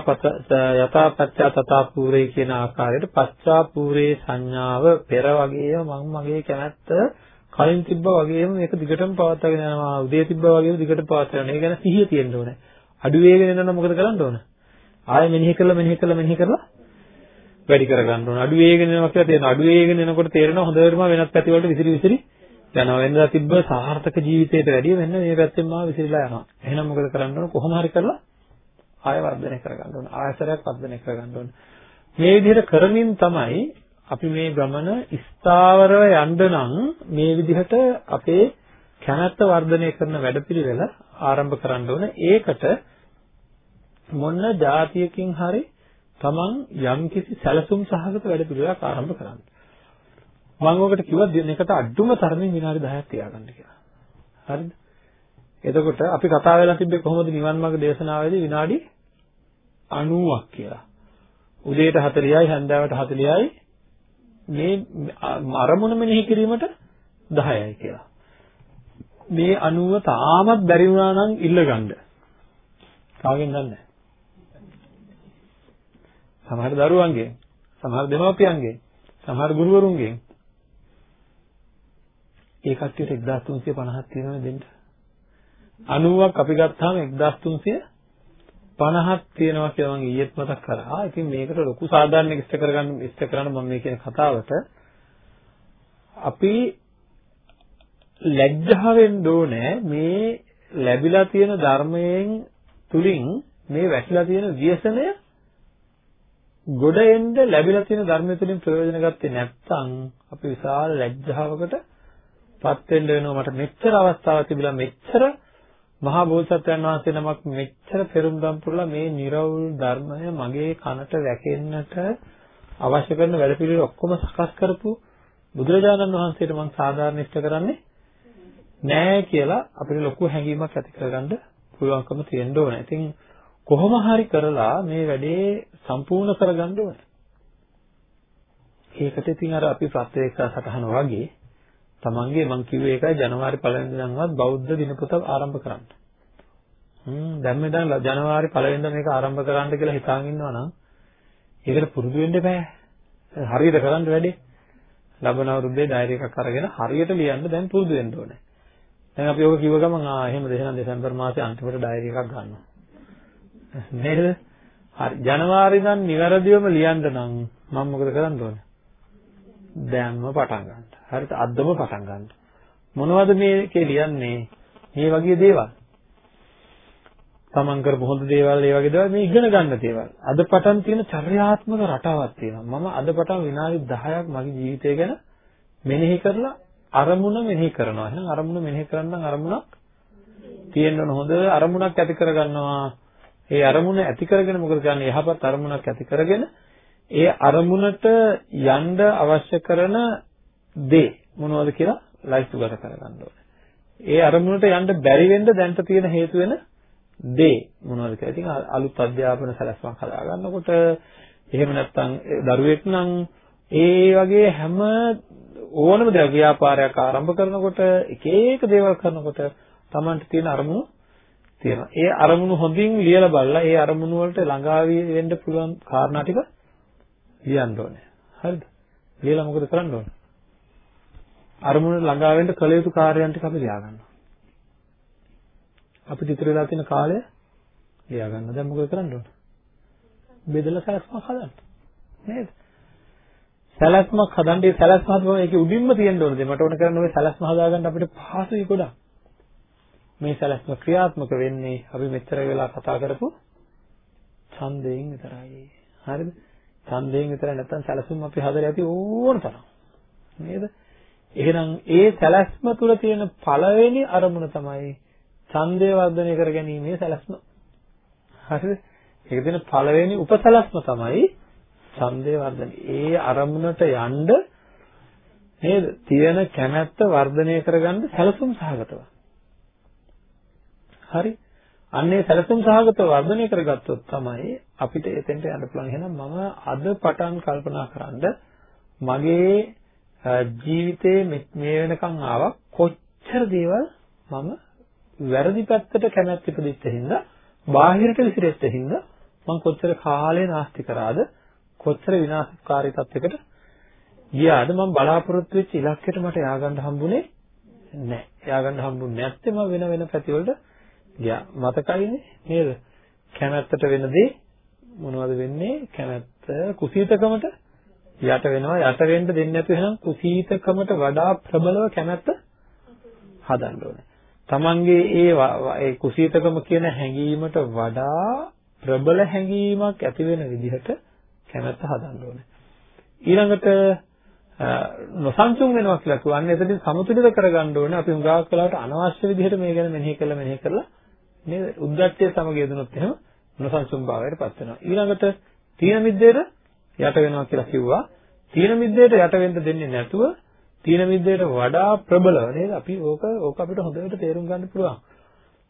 යතා පච්චා තථා පූරේ කියන ආකාරයට පච්චා පූරේ සංඥාව පෙර වගේම මම මගේ කැමැත්ත කලින් තිබ්බා වගේම මේක දිගටම පවත්වාගෙන යනවා. උදේ තිබ්බා වගේම දිගටම පවත්වාගෙන යනවා. ඒ ගැන සිහිය තියෙන්න ඕනේ. අඩු වේගෙන යනවා මොකද කරන්න ඕන? ආයෙ මෙනෙහි කරලා මෙනෙහි කරලා මෙනෙහි කරලා වැඩි කරගන්න ඕන. අඩු වේගෙන යනවා කියලා තේරෙනවා. අඩු වේගෙන යනකොට තේරෙනවා හොඳටම වෙනත් පැති වලට විසිරි විසිරි යනවා. වෙනදා තිබ්බ සාර්ථක ජීවිතයට වැඩිය මෙන්න මේ පැත්තෙන් මාව විසිරලා යනවා. එහෙනම් මොකද කරන්න ඕන? කොහොම හරි කරලා ආය වර්ධනය කරගන්න ඕන. ආයතරයක් වර්ධනය කරගන්න ඕන. මේ විදිහට කරමින් තමයි අපි මේ ගමන ස්ථාවරව යන්න නම් මේ විදිහට අපේ කැමැත්ත වර්ධනය කරන වැඩපිළිවෙල ආරම්භ කරන්න ඕන. ඒකට මොන જાතියකින් හරි තමන් යම්කිසි සැලසුම් සහගත වැඩපිළිවෙලක් ආරම්භ කරන්න. මම ඔකට කිව්වා දිනකට අඩුම තරමින් විනාඩි 10ක් තියාගන්න කියලා. හරිද? එතකොට අපි කතා වෙලා තිබ්බේ කොහොමද නිවන් මාර්ග දේශනාවේදී විනාඩි 90ක් කියලා. උදේට 40යි හැන්දෑවට 40යි මේ අරමුණ මෙනෙහි කිරීමට 10යි කියලා. මේ 90 තාමත් බැරි වුණා නම් ඉල්ලගන්න. කාගෙන් දන්නේ සමහර දරුවන්ගෙන්, සමහර දෙමව්පියන්ගෙන්, සමහර ගුරුවරුන්ගෙන් ඒ කට්ටියට 1350ක් තියෙනවනේ දෙන්න. 90ක් අපි ගත්තාම 1350ක් තියෙනවා කියලා මම ඊයේත් මතක් කරා. ඉතින් මේකට ලොකු සාධාරණයක් ඉස්ත කරගන්න ඉස්ත කරන්න මම මේ කියන කතාවට අපි ලැජ්ජාවෙන් ඕනේ මේ ලැබිලා තියෙන ධර්මයෙන් තුලින් මේ වැටිලා තියෙන ව්‍යසනය ගොඩ එන්න ලැබිලා තියෙන ධර්මය තුලින් ප්‍රයෝජන ගත්තේ නැත්නම් අපි විශාල ලැජ්ජාවකට පත් වෙන්න වෙනවා මට මෙච්චර අවස්ථාවක් තිබිලා මෙච්චර මහා බෝසත්යන් වහන්සේ නමක් මෙච්චර පෙරුම්දම් පුරලා මේ නිර්වෘල් ධර්මය මගේ කනට වැකෙන්නට අවශ්‍ය කරන වැඩපිළිවෙල ඔක්කොම සකස් කරපු බුදුරජාණන් වහන්සේට මම සාධාරණ ඉෂ්ට කරන්නේ නෑ කියලා අපිට ලොකු හැඟීමක් ඇති කරගන්න පුළුවන්කම තියෙන්න ඕනේ. ඉතින් කොහොම හරි කරලා මේ වැඩේ සම්පූර්ණ කරගන්න ඕනේ. ඒකට ඉතින් අර අපි ප්‍රත්‍යක්ෂ සටහන වගේ තමන්ගේ මං කිව්වේ ඒකයි ජනවාරි පළවෙනි දිනවත් බෞද්ධ දිනපොත ආරම්භ කරන්න. හ්ම් දැන් මෙතන ජනවාරි පළවෙනිදා මේක ආරම්භ කරන්න කියලා හිතාගෙන ඉන්නවා නම් ඒකට පුරුදු වෙන්න බෑ. හරියට කරන්න වැඩේ. ලබන අවුරුද්දේ ඩයරි එකක් අරගෙන හරියට ලියන්න දැන් පුරුදු වෙන්න ඕනේ. දැන් අපි ඔක කිව්ව ගමන් ආ එහෙම දෙහෙනම් දෙසැම්බර් මාසේ අන්තිමට ඩයරි එකක් ගන්නවා. නේද? හරි. ජනවාරි නම් නිවැරදිවම ලියන්න නම් මම මොකද කරන්න ඕනේ? දැන්ම පටන් ගන්න. හරිද? අද්දම පටන් ගන්න. මොනවද මේකේ ලියන්නේ? මේ වගේ දේවල්. තමන් කරපු හොඳ දේවල් ඒ වගේ දේවල් මේ ඉගෙන ගන්න දේවල්. අද පටන් තියෙන චර්යාත්මක රටාවක් තියෙනවා. මම අද පටන් විනාඩි 10ක් මගේ ජීවිතය ගැන මෙනෙහි කරලා අරමුණ මෙනෙහි කරනවා. එහෙනම් අරමුණ මෙනෙහි කරන්න අරමුණක් තියෙන්න ඕන හොඳ අරමුණක් ඇති කරගන්නවා. ඒ අරමුණ ඇති කරගෙන මොකද කරන්නේ? යහපත් අරමුණක් ඇති කරගෙන ඒ අරමුණට යන්න අවශ්‍ය කරන දේ මොනවද කියලා ලයිස්තුගත කරගන්න ඕනේ. ඒ අරමුණට යන්න බැරි වෙන්න දැන්ට තියෙන හේතු වෙන දේ මොනවද කියලා. ඉතින් අලුත් අධ්‍යාපන සැලැස්මක් හදා ගන්නකොට එහෙම නැත්නම් දරුවෙක් නම් ඒ වගේ හැම ඕනම දෙයක් ව්‍යාපාරයක් ආරම්භ කරනකොට එක එක දේවල් කරනකොට Tamanට තියෙන අරමුණු තියෙනවා. ඒ අරමුණු හොඳින් ලියලා බලලා ඒ අරමුණු වලට ළඟා වෙන්න පුළුවන් කාරණා ටික ලියන්න ඕනේ. හරිද? ලියලා මොකද කරන්න ඕනේ? අරමුණට ළඟා වෙන්න කළ යුතු කාර්යයන් ටික අපි ලියා ගන්නවා. අපිට ඉතුරු වෙලා තියෙන කාලය ලියා ගන්න. දැන් මොකද කරන්න ඕන? බෙදලා සැලැස්මක් හදන්න. නේද? සැලැස්මක් හදන්න ඒ සැලැස්ම හදපුවම ඒකේ උඩින්ම තියෙන්න ඕනද? මට ඕන කරන්නේ ඔය සැලැස්ම හදාගන්න අපිට පහසුයි ගොඩක්. මේ සැලැස්ම ක්‍රියාත්මක වෙන්නේ අපි මෙච්චර වෙලා කතා කරපු ඡන්දයෙන් විතරයි. හරිද? ඡන්දයෙන් විතරයි නැත්තම් සැලැස්ම අපි හදලා ඇති ඕන තරම්. නේද? එහෙනම් ඒ සැලැස්ම තුල තියෙන පළවෙනි අරමුණ තමයි ඡන්දය වර්ධනය කර ගැනීමේ සැලැස්ම. හරිද? ඒක තියෙන පළවෙනි උපසලස්ම තමයි ඡන්දය වර්ධනය. ඒ අරමුණට යන්න නේද? තියෙන කැමැත්ත වර්ධනය කරගන්න සැලසුම් සහගතව. හරි. අන්නේ සැලසුම් සහගත වර්ධනය කරගත්තොත් තමයි අපිට එතෙන්ට යන්න පුළුවන්. එහෙනම් මම අද පටන් කල්පනා කරන්ද මගේ ජීවිතේ මේ වෙනකන් ආවා කොච්චර දේවල් මම වැරදි පැත්තට කැමැත් ඉපදෙච්ච හින්දා බාහිරට විසිරෙච්ච හින්දා මම කොච්චර කාලේ නාස්ති කරාද කොච්චර විනාශකාරී තත්යකට ගියාද මම බලාපොරොත්තු වෙච්ච ඉලක්කයට මට ය아가න්න හම්බුනේ නැහැ. ය아가න්න හම්බුනේ නැත්නම් වෙන වෙන පැතිවලට ගියා. මතකයිනේ නේද? කැමැත්තට වෙන දේ මොනවද වෙන්නේ? කැමැත්ත කුසීතකමට යට වෙනවා යට වෙන්න දෙන්නේ නැතුව එහෙනම් කුසීතකමට වඩා ප්‍රබලව කැමැත්ත හදන්න ඕනේ. Tamange ඒ ඒ කුසීතකම කියන හැඟීමට වඩා ප්‍රබල හැඟීමක් ඇති වෙන විදිහට කැමැත්ත හදන්න ඕනේ. ඊළඟට නොසන්සුන් වෙනවා කියලා කියන්නේ එතනින් සමතුලිත කරගන්න ඕනේ අපි හුඟක් වෙලාවට අනවශ්‍ය විදිහට මේ ගැන මෙනෙහි කරලා මෙනෙහි කරලා නේද උද්දච්චය සමග යෙදුනොත් එහෙම නොසන්සුන් භාවයට පත් වෙනවා ඊළඟට තීන මිද්දේට යට වෙනවා කියලා කිව්වා තීන මිද්දේට යට වෙන්න දෙන්නේ නැතුව තීන මිද්දේට වඩා ප්‍රබලව නේද අපි ඕක ඕක අපිට හොඳට තේරුම් ගන්න පුළුවන්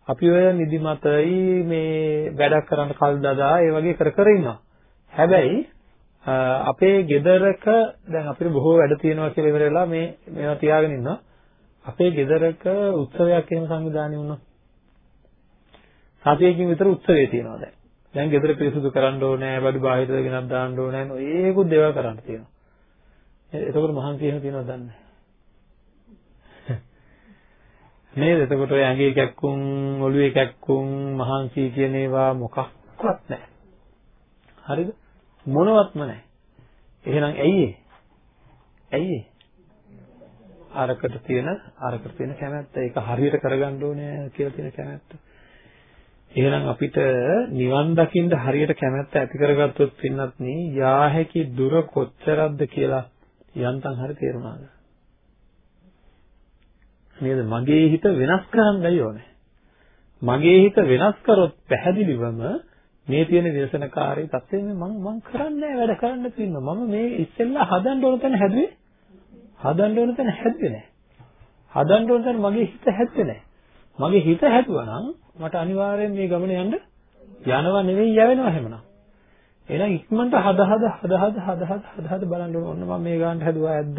අපි ඔය නිදිමතයි මේ වැඩක් කරන්න කල් දදා ඒ වගේ කර කර ඉන්නවා හැබැයි අපේ ගෙදරක දැන් අපිට බොහෝ වැඩ තියෙනවා කියලා ඉවර වෙලා මේ මේවා තියාගෙන ඉන්නවා. අපේ ගෙදරක උත්සවයක් එහෙම සංවිධානය වුණා. සතියකින් විතර උත්සවය තියෙනවා දැන්. දැන් ගෙදර පිරිසුදු කරන්න ඕනේ, බඩු බාහිර ගෙනත් දාන්න ඕනේ, ඒකුත් දේවල් කරන්න තියෙනවා. එතකොට මහන්සි එහෙම තියෙනවද දන්නේ නේද? එතකොට ඔය ඇඟේ කැක්කුම්, ඔළුවේ කැක්කුම්, මහන්සි කියන ඒවා මොකක්වත් නැහැ. හරිද? මොනවත්ම නැහැ. එහෙනම් ඇයි ඇයි අරකට තියෙන අරකට තියෙන කැමැත්ත ඒක හරියට කරගන්න ඕනේ කියලා තියෙන කැමැත්ත. එහෙනම් අපිට නිවන් දකින්න හරියට කැමැත්ත ඇති කරගත්තොත් පින්නත් නේ යා හැකි දුර කොච්චරක්ද කියලා යන්තම් හරි තේරුණාද? නේද මගේ හිත වෙනස් කරන්නයි ඕනේ. මගේ හිත වෙනස් කරොත් පැහැදිලිවම මේ තියෙන විරසනකාරී තත්ත්වෙ මම මම කරන්නේ වැඩ කරන්න තියෙනවා. මම මේ ඉස්සෙල්ලා හදන්න ඕන තැන හැදුවේ. හදන්න ඕන තැන හැදුවේ නැහැ. හදන්න ඕන තැන මගේ හිත හැදුවේ නැහැ. මගේ හිත හැදුවා නම් මට අනිවාර්යෙන් මේ ගමන යන්න යනවා නෙවෙයි යවෙනවා හැමනම්. එහෙනම් ඉක්මනට හද හද හද හද හද හද හද හද බලන්න ඕන. ඔන්න මම මේ ගානට හැදුවා ඇද්ද?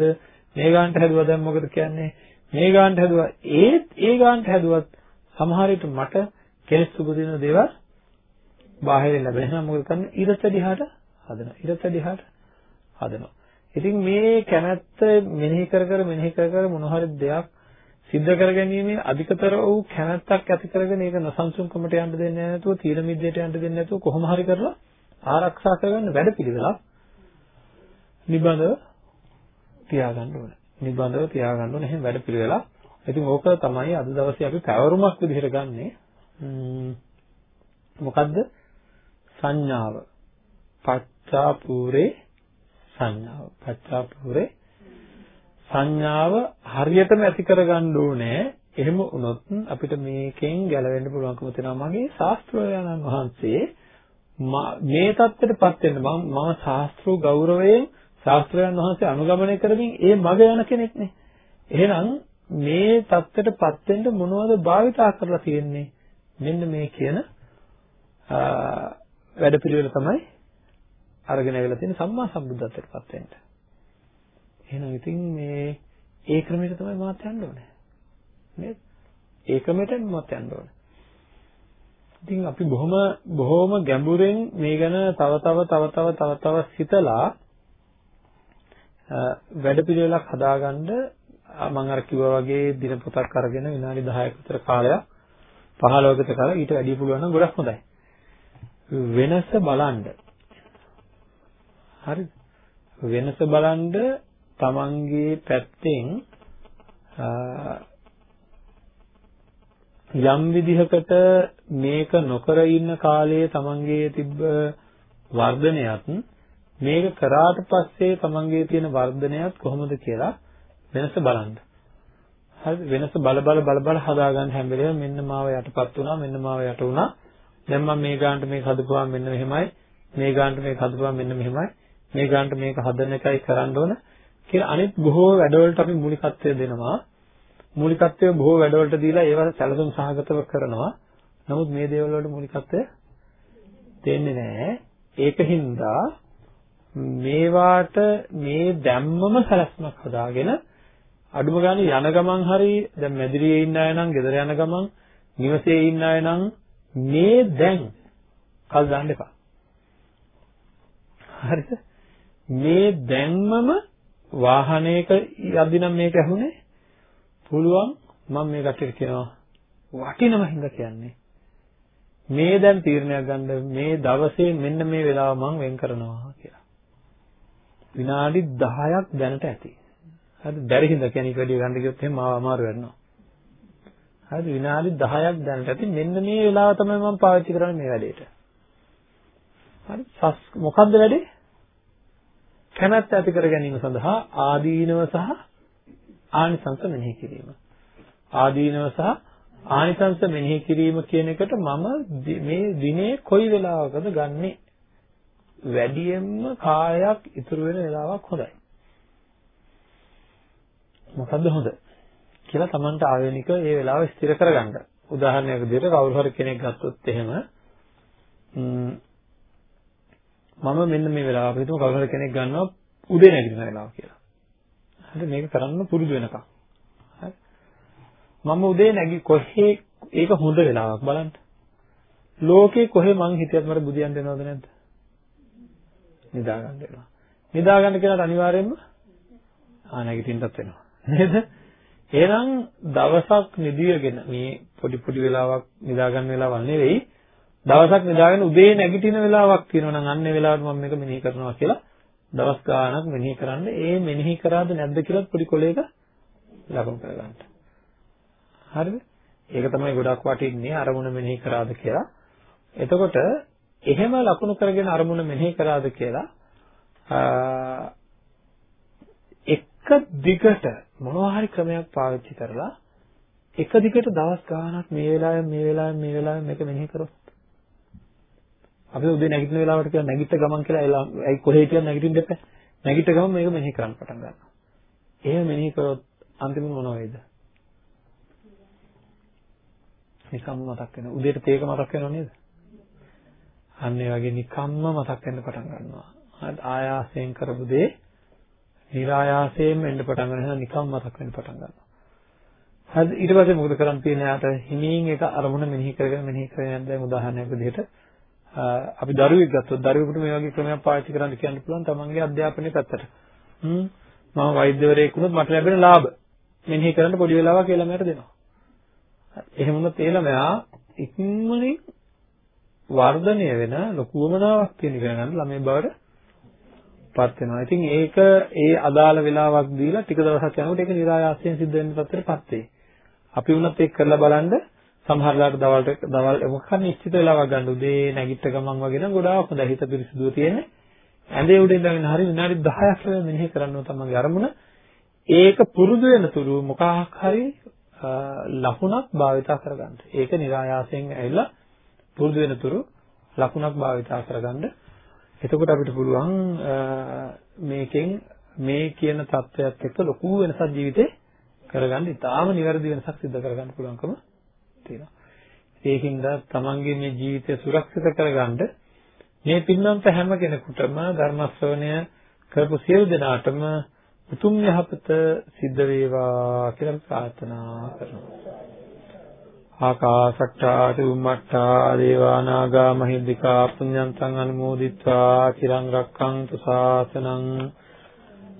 මේ ගානට හැදුවා දැන් මොකද කියන්නේ? මේ ගානට හැදුවා ඒත් ඒ ගානට හැදුවත් සමහර විට මට කෙලස් උපදින දේවල් බාහිරින් ලැබෙන නිසා මොකද කරන්නේ? ඉරත දිහාට හදනවා. ඉරත දිහාට හදනවා. ඉතින් මේ කැමැත්ත මෙනෙහි කර කර මෙනෙහි කර කර මොන හරි දෙයක් සිද්ධ කරගැනීමේ අධිකතර වූ කැමැත්තක් ඇති කරගෙන ඒක නසංසුන්කමට යන්න දෙන්නේ නැතුව තීන මිද්දයට යන්න දෙන්නේ නැතුව කොහොම හරි කරලා ආරක්ෂා කරගන්න වැඩ පිළිවෙලක් නිබඳව තියාගන්න ඕනේ. නිබඳව තියාගන්න ඕනේ එහෙම වැඩ පිළිවෙලක්. ඉතින් ඕක තමයි අද දවසේ අපි පැවරුමක් විදිහට ගන්නෙ. මොකද්ද? සංඥාව පච්චාපූරේ සංඥාව පච්චාපූරේ සංඥාව හරියටම ඇති කරගන්න ඕනේ. එහෙම වුණොත් අපිට මේකෙන් ගැලවෙන්න පුළුවන්කම තියෙනවා. මගේ ශාස්ත්‍රෝයයන්න් වහන්සේ මේ தත්ත්වයටපත් වෙන්න මම මම ශාස්ත්‍රීය ගෞරවයෙන් ශාස්ත්‍රයන් වහන්සේ අනුගමනය කරමින් ඒ මග යන කෙනෙක් නේ. එහෙනම් මේ தත්ත්වයටපත් වෙන්න මොනවද භාවිතා කරලා තියෙන්නේ? මෙන්න මේ කියන වැඩපිළිවෙල තමයි අරගෙන ඇවිල්ලා තියෙන සම්මා සම්බුද්ධත්වයට පත් වෙන්න. එහෙනම් ඉතින් මේ ඒ ක්‍රමයට තමයි මාත් යන්න ඕනේ. නේද? ඒ ක්‍රමයටම මාත් යන්න ඕනේ. ඉතින් අපි බොහොම බොහොම ගැඹුරෙන් මේ ගැන තව තව තව තව තව තව හිතලා වැඩපිළිවෙලක් හදාගන්න මම අර කිව්වා වගේ දින පොතක් අරගෙන විනාඩි 10ක විතර කාලයක් 15ක විතර කාලයක් ඊට වැඩි පුළුවන් නම් ගොඩක් හොඳයි. වෙනස බලන්න. හරිද? වෙනස බලන්න තමන්ගේ පැත්තෙන් යම් විදිහකට මේක නොකර ඉන්න කාලයේ තමන්ගේ තිබ්බ වර්ධනයත් මේක කරාට පස්සේ තමන්ගේ තියෙන වර්ධනයත් කොහොමද කියලා වෙනස බලන්න. හරි වෙනස බල බල බල බල හදාගන්න හැම වෙලේම මෙන්න මාව යටපත් වුණා මෙන්න මාව යට වුණා දැන් මම මේ ගානට මේක හදපුවාම මෙන්න මෙහෙමයි මේ ගානට මේක හදපුවාම මෙන්න මෙහෙමයි මේ ගානට මේක හදන එකයි කරන්න ඕන කියලා අනිත් බොහෝ වැඩවලට අපි මූලිකත්වය දෙනවා මූලිකත්වය බොහෝ වැඩවලට දීලා ඒවා සැලසුම් සහගතව කරනවා නමුත් මේ දේවල් වලට මූලිකත්වය දෙන්නේ නැහැ ඒකින්ද මේවාට මේ දැම්මම සැලැස්මක් හදාගෙන අඩුම ගානේ යන ගමන් හරි දැන් මැදිරියේ ඉන්න අය නම් ගෙදර යන ගමන් නිවසේ ඉන්න අය නම් මේ දැන් කල් දාන්න එපා. හරිද? මේ දැන්මම වාහනයක යද්දී මේක ඇහුනේ පුළුවන් මම මේ කටට කියනවා වටිනම හින්දා කියන්නේ මේ දැන් තීරණයක් ගන්න මේ දවසේ මෙන්න මේ වෙලාව මම වෙන් කරනවා කියලා. විනාඩි 10ක් දැනට ඇති. හරි බැරි හින්දා කියන්නේ ඊට වැඩිය ගන්න ගියොත් එහෙනම් මාව අමාරු වෙනවා. හරි විනාඩි 10ක් දැනට ඇති මෙන්න මේ වෙලාව තමයි මම පාවිච්චි කරන්නේ මේ වැඩේට හරි මොකද්ද වැඩේ කැමැත්ත ඇති කර ගැනීම සඳහා ආදීනව සහ ආනිසංස මෙනෙහි කිරීම. ආදීනව සහ ආනිසංස මෙනෙහි කිරීම කියන එකට මම මේ දිනේ කොයි වෙලාවකද ගන්නෙ වැඩියෙන්ම කායක් ඉතුරු වෙන වෙලාවක් හොඳයි. මොකද්ද හොඳ කියලා Tamanට ආවේනික ඒ වෙලාව ස්ථිර කරගන්න. උදාහරණයක් විදිහට කවුරු හරි කෙනෙක් ගත්තොත් එහෙම මම මෙන්න මේ වෙලාව අපිට කවුරු හරි කෙනෙක් ගන්නවා උදේ නැගිටින වෙලාව කියලා. හරි මේක කරන්න පුරුදු වෙනකම්. හරි. මම උදේ නැගි කොහේ ඒක හොඳ වෙලාවක් බලන්න. ලෝකේ කොහේ මං හිතියත් මට බුදියන් දෙනවද නැද්ද? නිදා ගන්න වෙනවා. නිදා ගන්න කෙනාට අනිවාර්යයෙන්ම ආ නැගිටින්නත් වෙනවා. නේද? එහෙනම් දවසක් නිදියගෙන මේ පොඩි පොඩි වෙලාවක් නිදා ගන්න වෙලාවක් නෙවෙයි දවසක් නිදාගෙන උදේ නැගිටින වෙලාවක් තියෙනවා නම් අන්න ඒ වෙලාවට මම මේක මෙනෙහි කරනවා කියලා දවස් ගාණක් මෙනෙහි කරන්න ඒ මෙනෙහි කරාද නැද්ද කියලා පොඩි කොලයක ලකුණු කරගන්න. හරිද? ඒක තමයි ගොඩක් වටින්නේ අරමුණ මෙනෙහි කරාද කියලා. එතකොට එහෙම ලකුණු කරගෙන අරමුණ මෙනෙහි කරාද කියලා එක දිගට මොනවා හරි ක්‍රමයක් පාවිච්චි කරලා එක දිගට දවස් ගාණක් මේ වෙලාවෙන් මේ වෙලාවෙන් මේ වෙලාවෙන් මේක මෙනෙහි කරොත් අපි උදේ නැගිටින වෙලාවට කියලා නැගිට ගමන් කියලා එලා ඇයි කොහේ කියලා නැගිටින්න එපා. නැගිට ගමන් මේක මෙනෙහි කරන්න පටන් ගන්නවා. එහෙම මෙනෙහි කරොත් අන්තිමට මොනව වෙයිද? නිකම්ම මතක් වෙනවා. උදේට තේක මතක් වෙනව නේද? අන්න ඒ වගේ නිකම්ම මතක් වෙන්න පටන් ගන්නවා. ආයාසයෙන් කරපු දේ નિરાයාසයෙන් වෙන්න පටන් ගන්නවා. නිකම් මතක් වෙන්න පටන් ගන්නවා. හරි ඊට පස්සේ මොකද කරන්න තියෙන්නේ? යාට හිමින් ඒක අරමුණ මෙනෙහි කරගෙන මෙනෙහි කරගෙන දැන් උදාහරණයක් විදිහට අපි දරුවෙක් ගත්තොත් දරුවෙකුට මේ වගේ ක්‍රමයක් පාවිච්චි කරන්න කියන්න පුළුවන් තමන්ගේ අධ්‍යාපනයේ පැත්තට. හ්ම් මම වෛද්‍යවරයෙක් වුණොත් මට ලැබෙන ලාභ මෙනෙහි කරන්න පොඩි වෙලාවක් ඒ ළමයාට දෙනවා. එහෙම වුණොත් ඒ ළමයා ඉක්මනින් වර්ධනය වෙන ලකුවමනාවක් තියෙන ඉගෙන ගන්න ළමයි බවට පත් වෙනවා. ඉතින් ඒක ඒ අදාළ වෙලාවක් දීලා ටික දවසක් යනකොට ඒක નિરાයාසයෙන් සිද්ධ වෙන තත්ත්වයටපත් වෙයි. අපි වුණත් ඒක කරලා බලන්න සමහර වෙලාවට දවල්ට දවල් මොකක්ද නිශ්චිත වෙලාවක් ගන්න උදේ නැගිට ගමන් වගේ නම් ගොඩාක් හොඳ හිත පිරිසිදුව තියෙන ඇඳේ උඩ ඉඳගෙන හරි විනාඩි 10ක් විතර මෙනෙහි කරනවා තමයි අරමුණ ඒක පුරුදු වෙන තුරු මොකක් හරි ලකුණක් භාවිතා කරගන්න. ඒක નિરાයාසයෙන් ඇවිල්ලා පුරුදු වෙන තුරු ලකුණක් භාවිතා කරගන්න. එතකොට අපිට පුළුවන් මේකෙන් මේ කියන தත්වයක් එක්ක ලොකු වෙනසක් ජීවිතේ කරගන්න. ඉතාලම නිවැරදි වෙනසක් සිදු කරගන්න පුළුවන්කම තියෙනවා. ඒකින්ද තමන්ගේ මේ ජීවිතය සුරක්ෂිත කරගන්න මේ පින්නන්ත හැම කෙනෙකුටම ධර්ම ශ්‍රවණය කරපු සියලු දෙනාටම උතුම් යහපත සිද්ධ වේවා කියලා ප්‍රාර්ථනා කරනවා. ආකාශට්ටා චුම්මට්ටා දේවා නාග මහිද්దికා පුඤ්ඤන්තං අනුමෝදිත්වා චිරං රක්ඛන්තු ශාසනං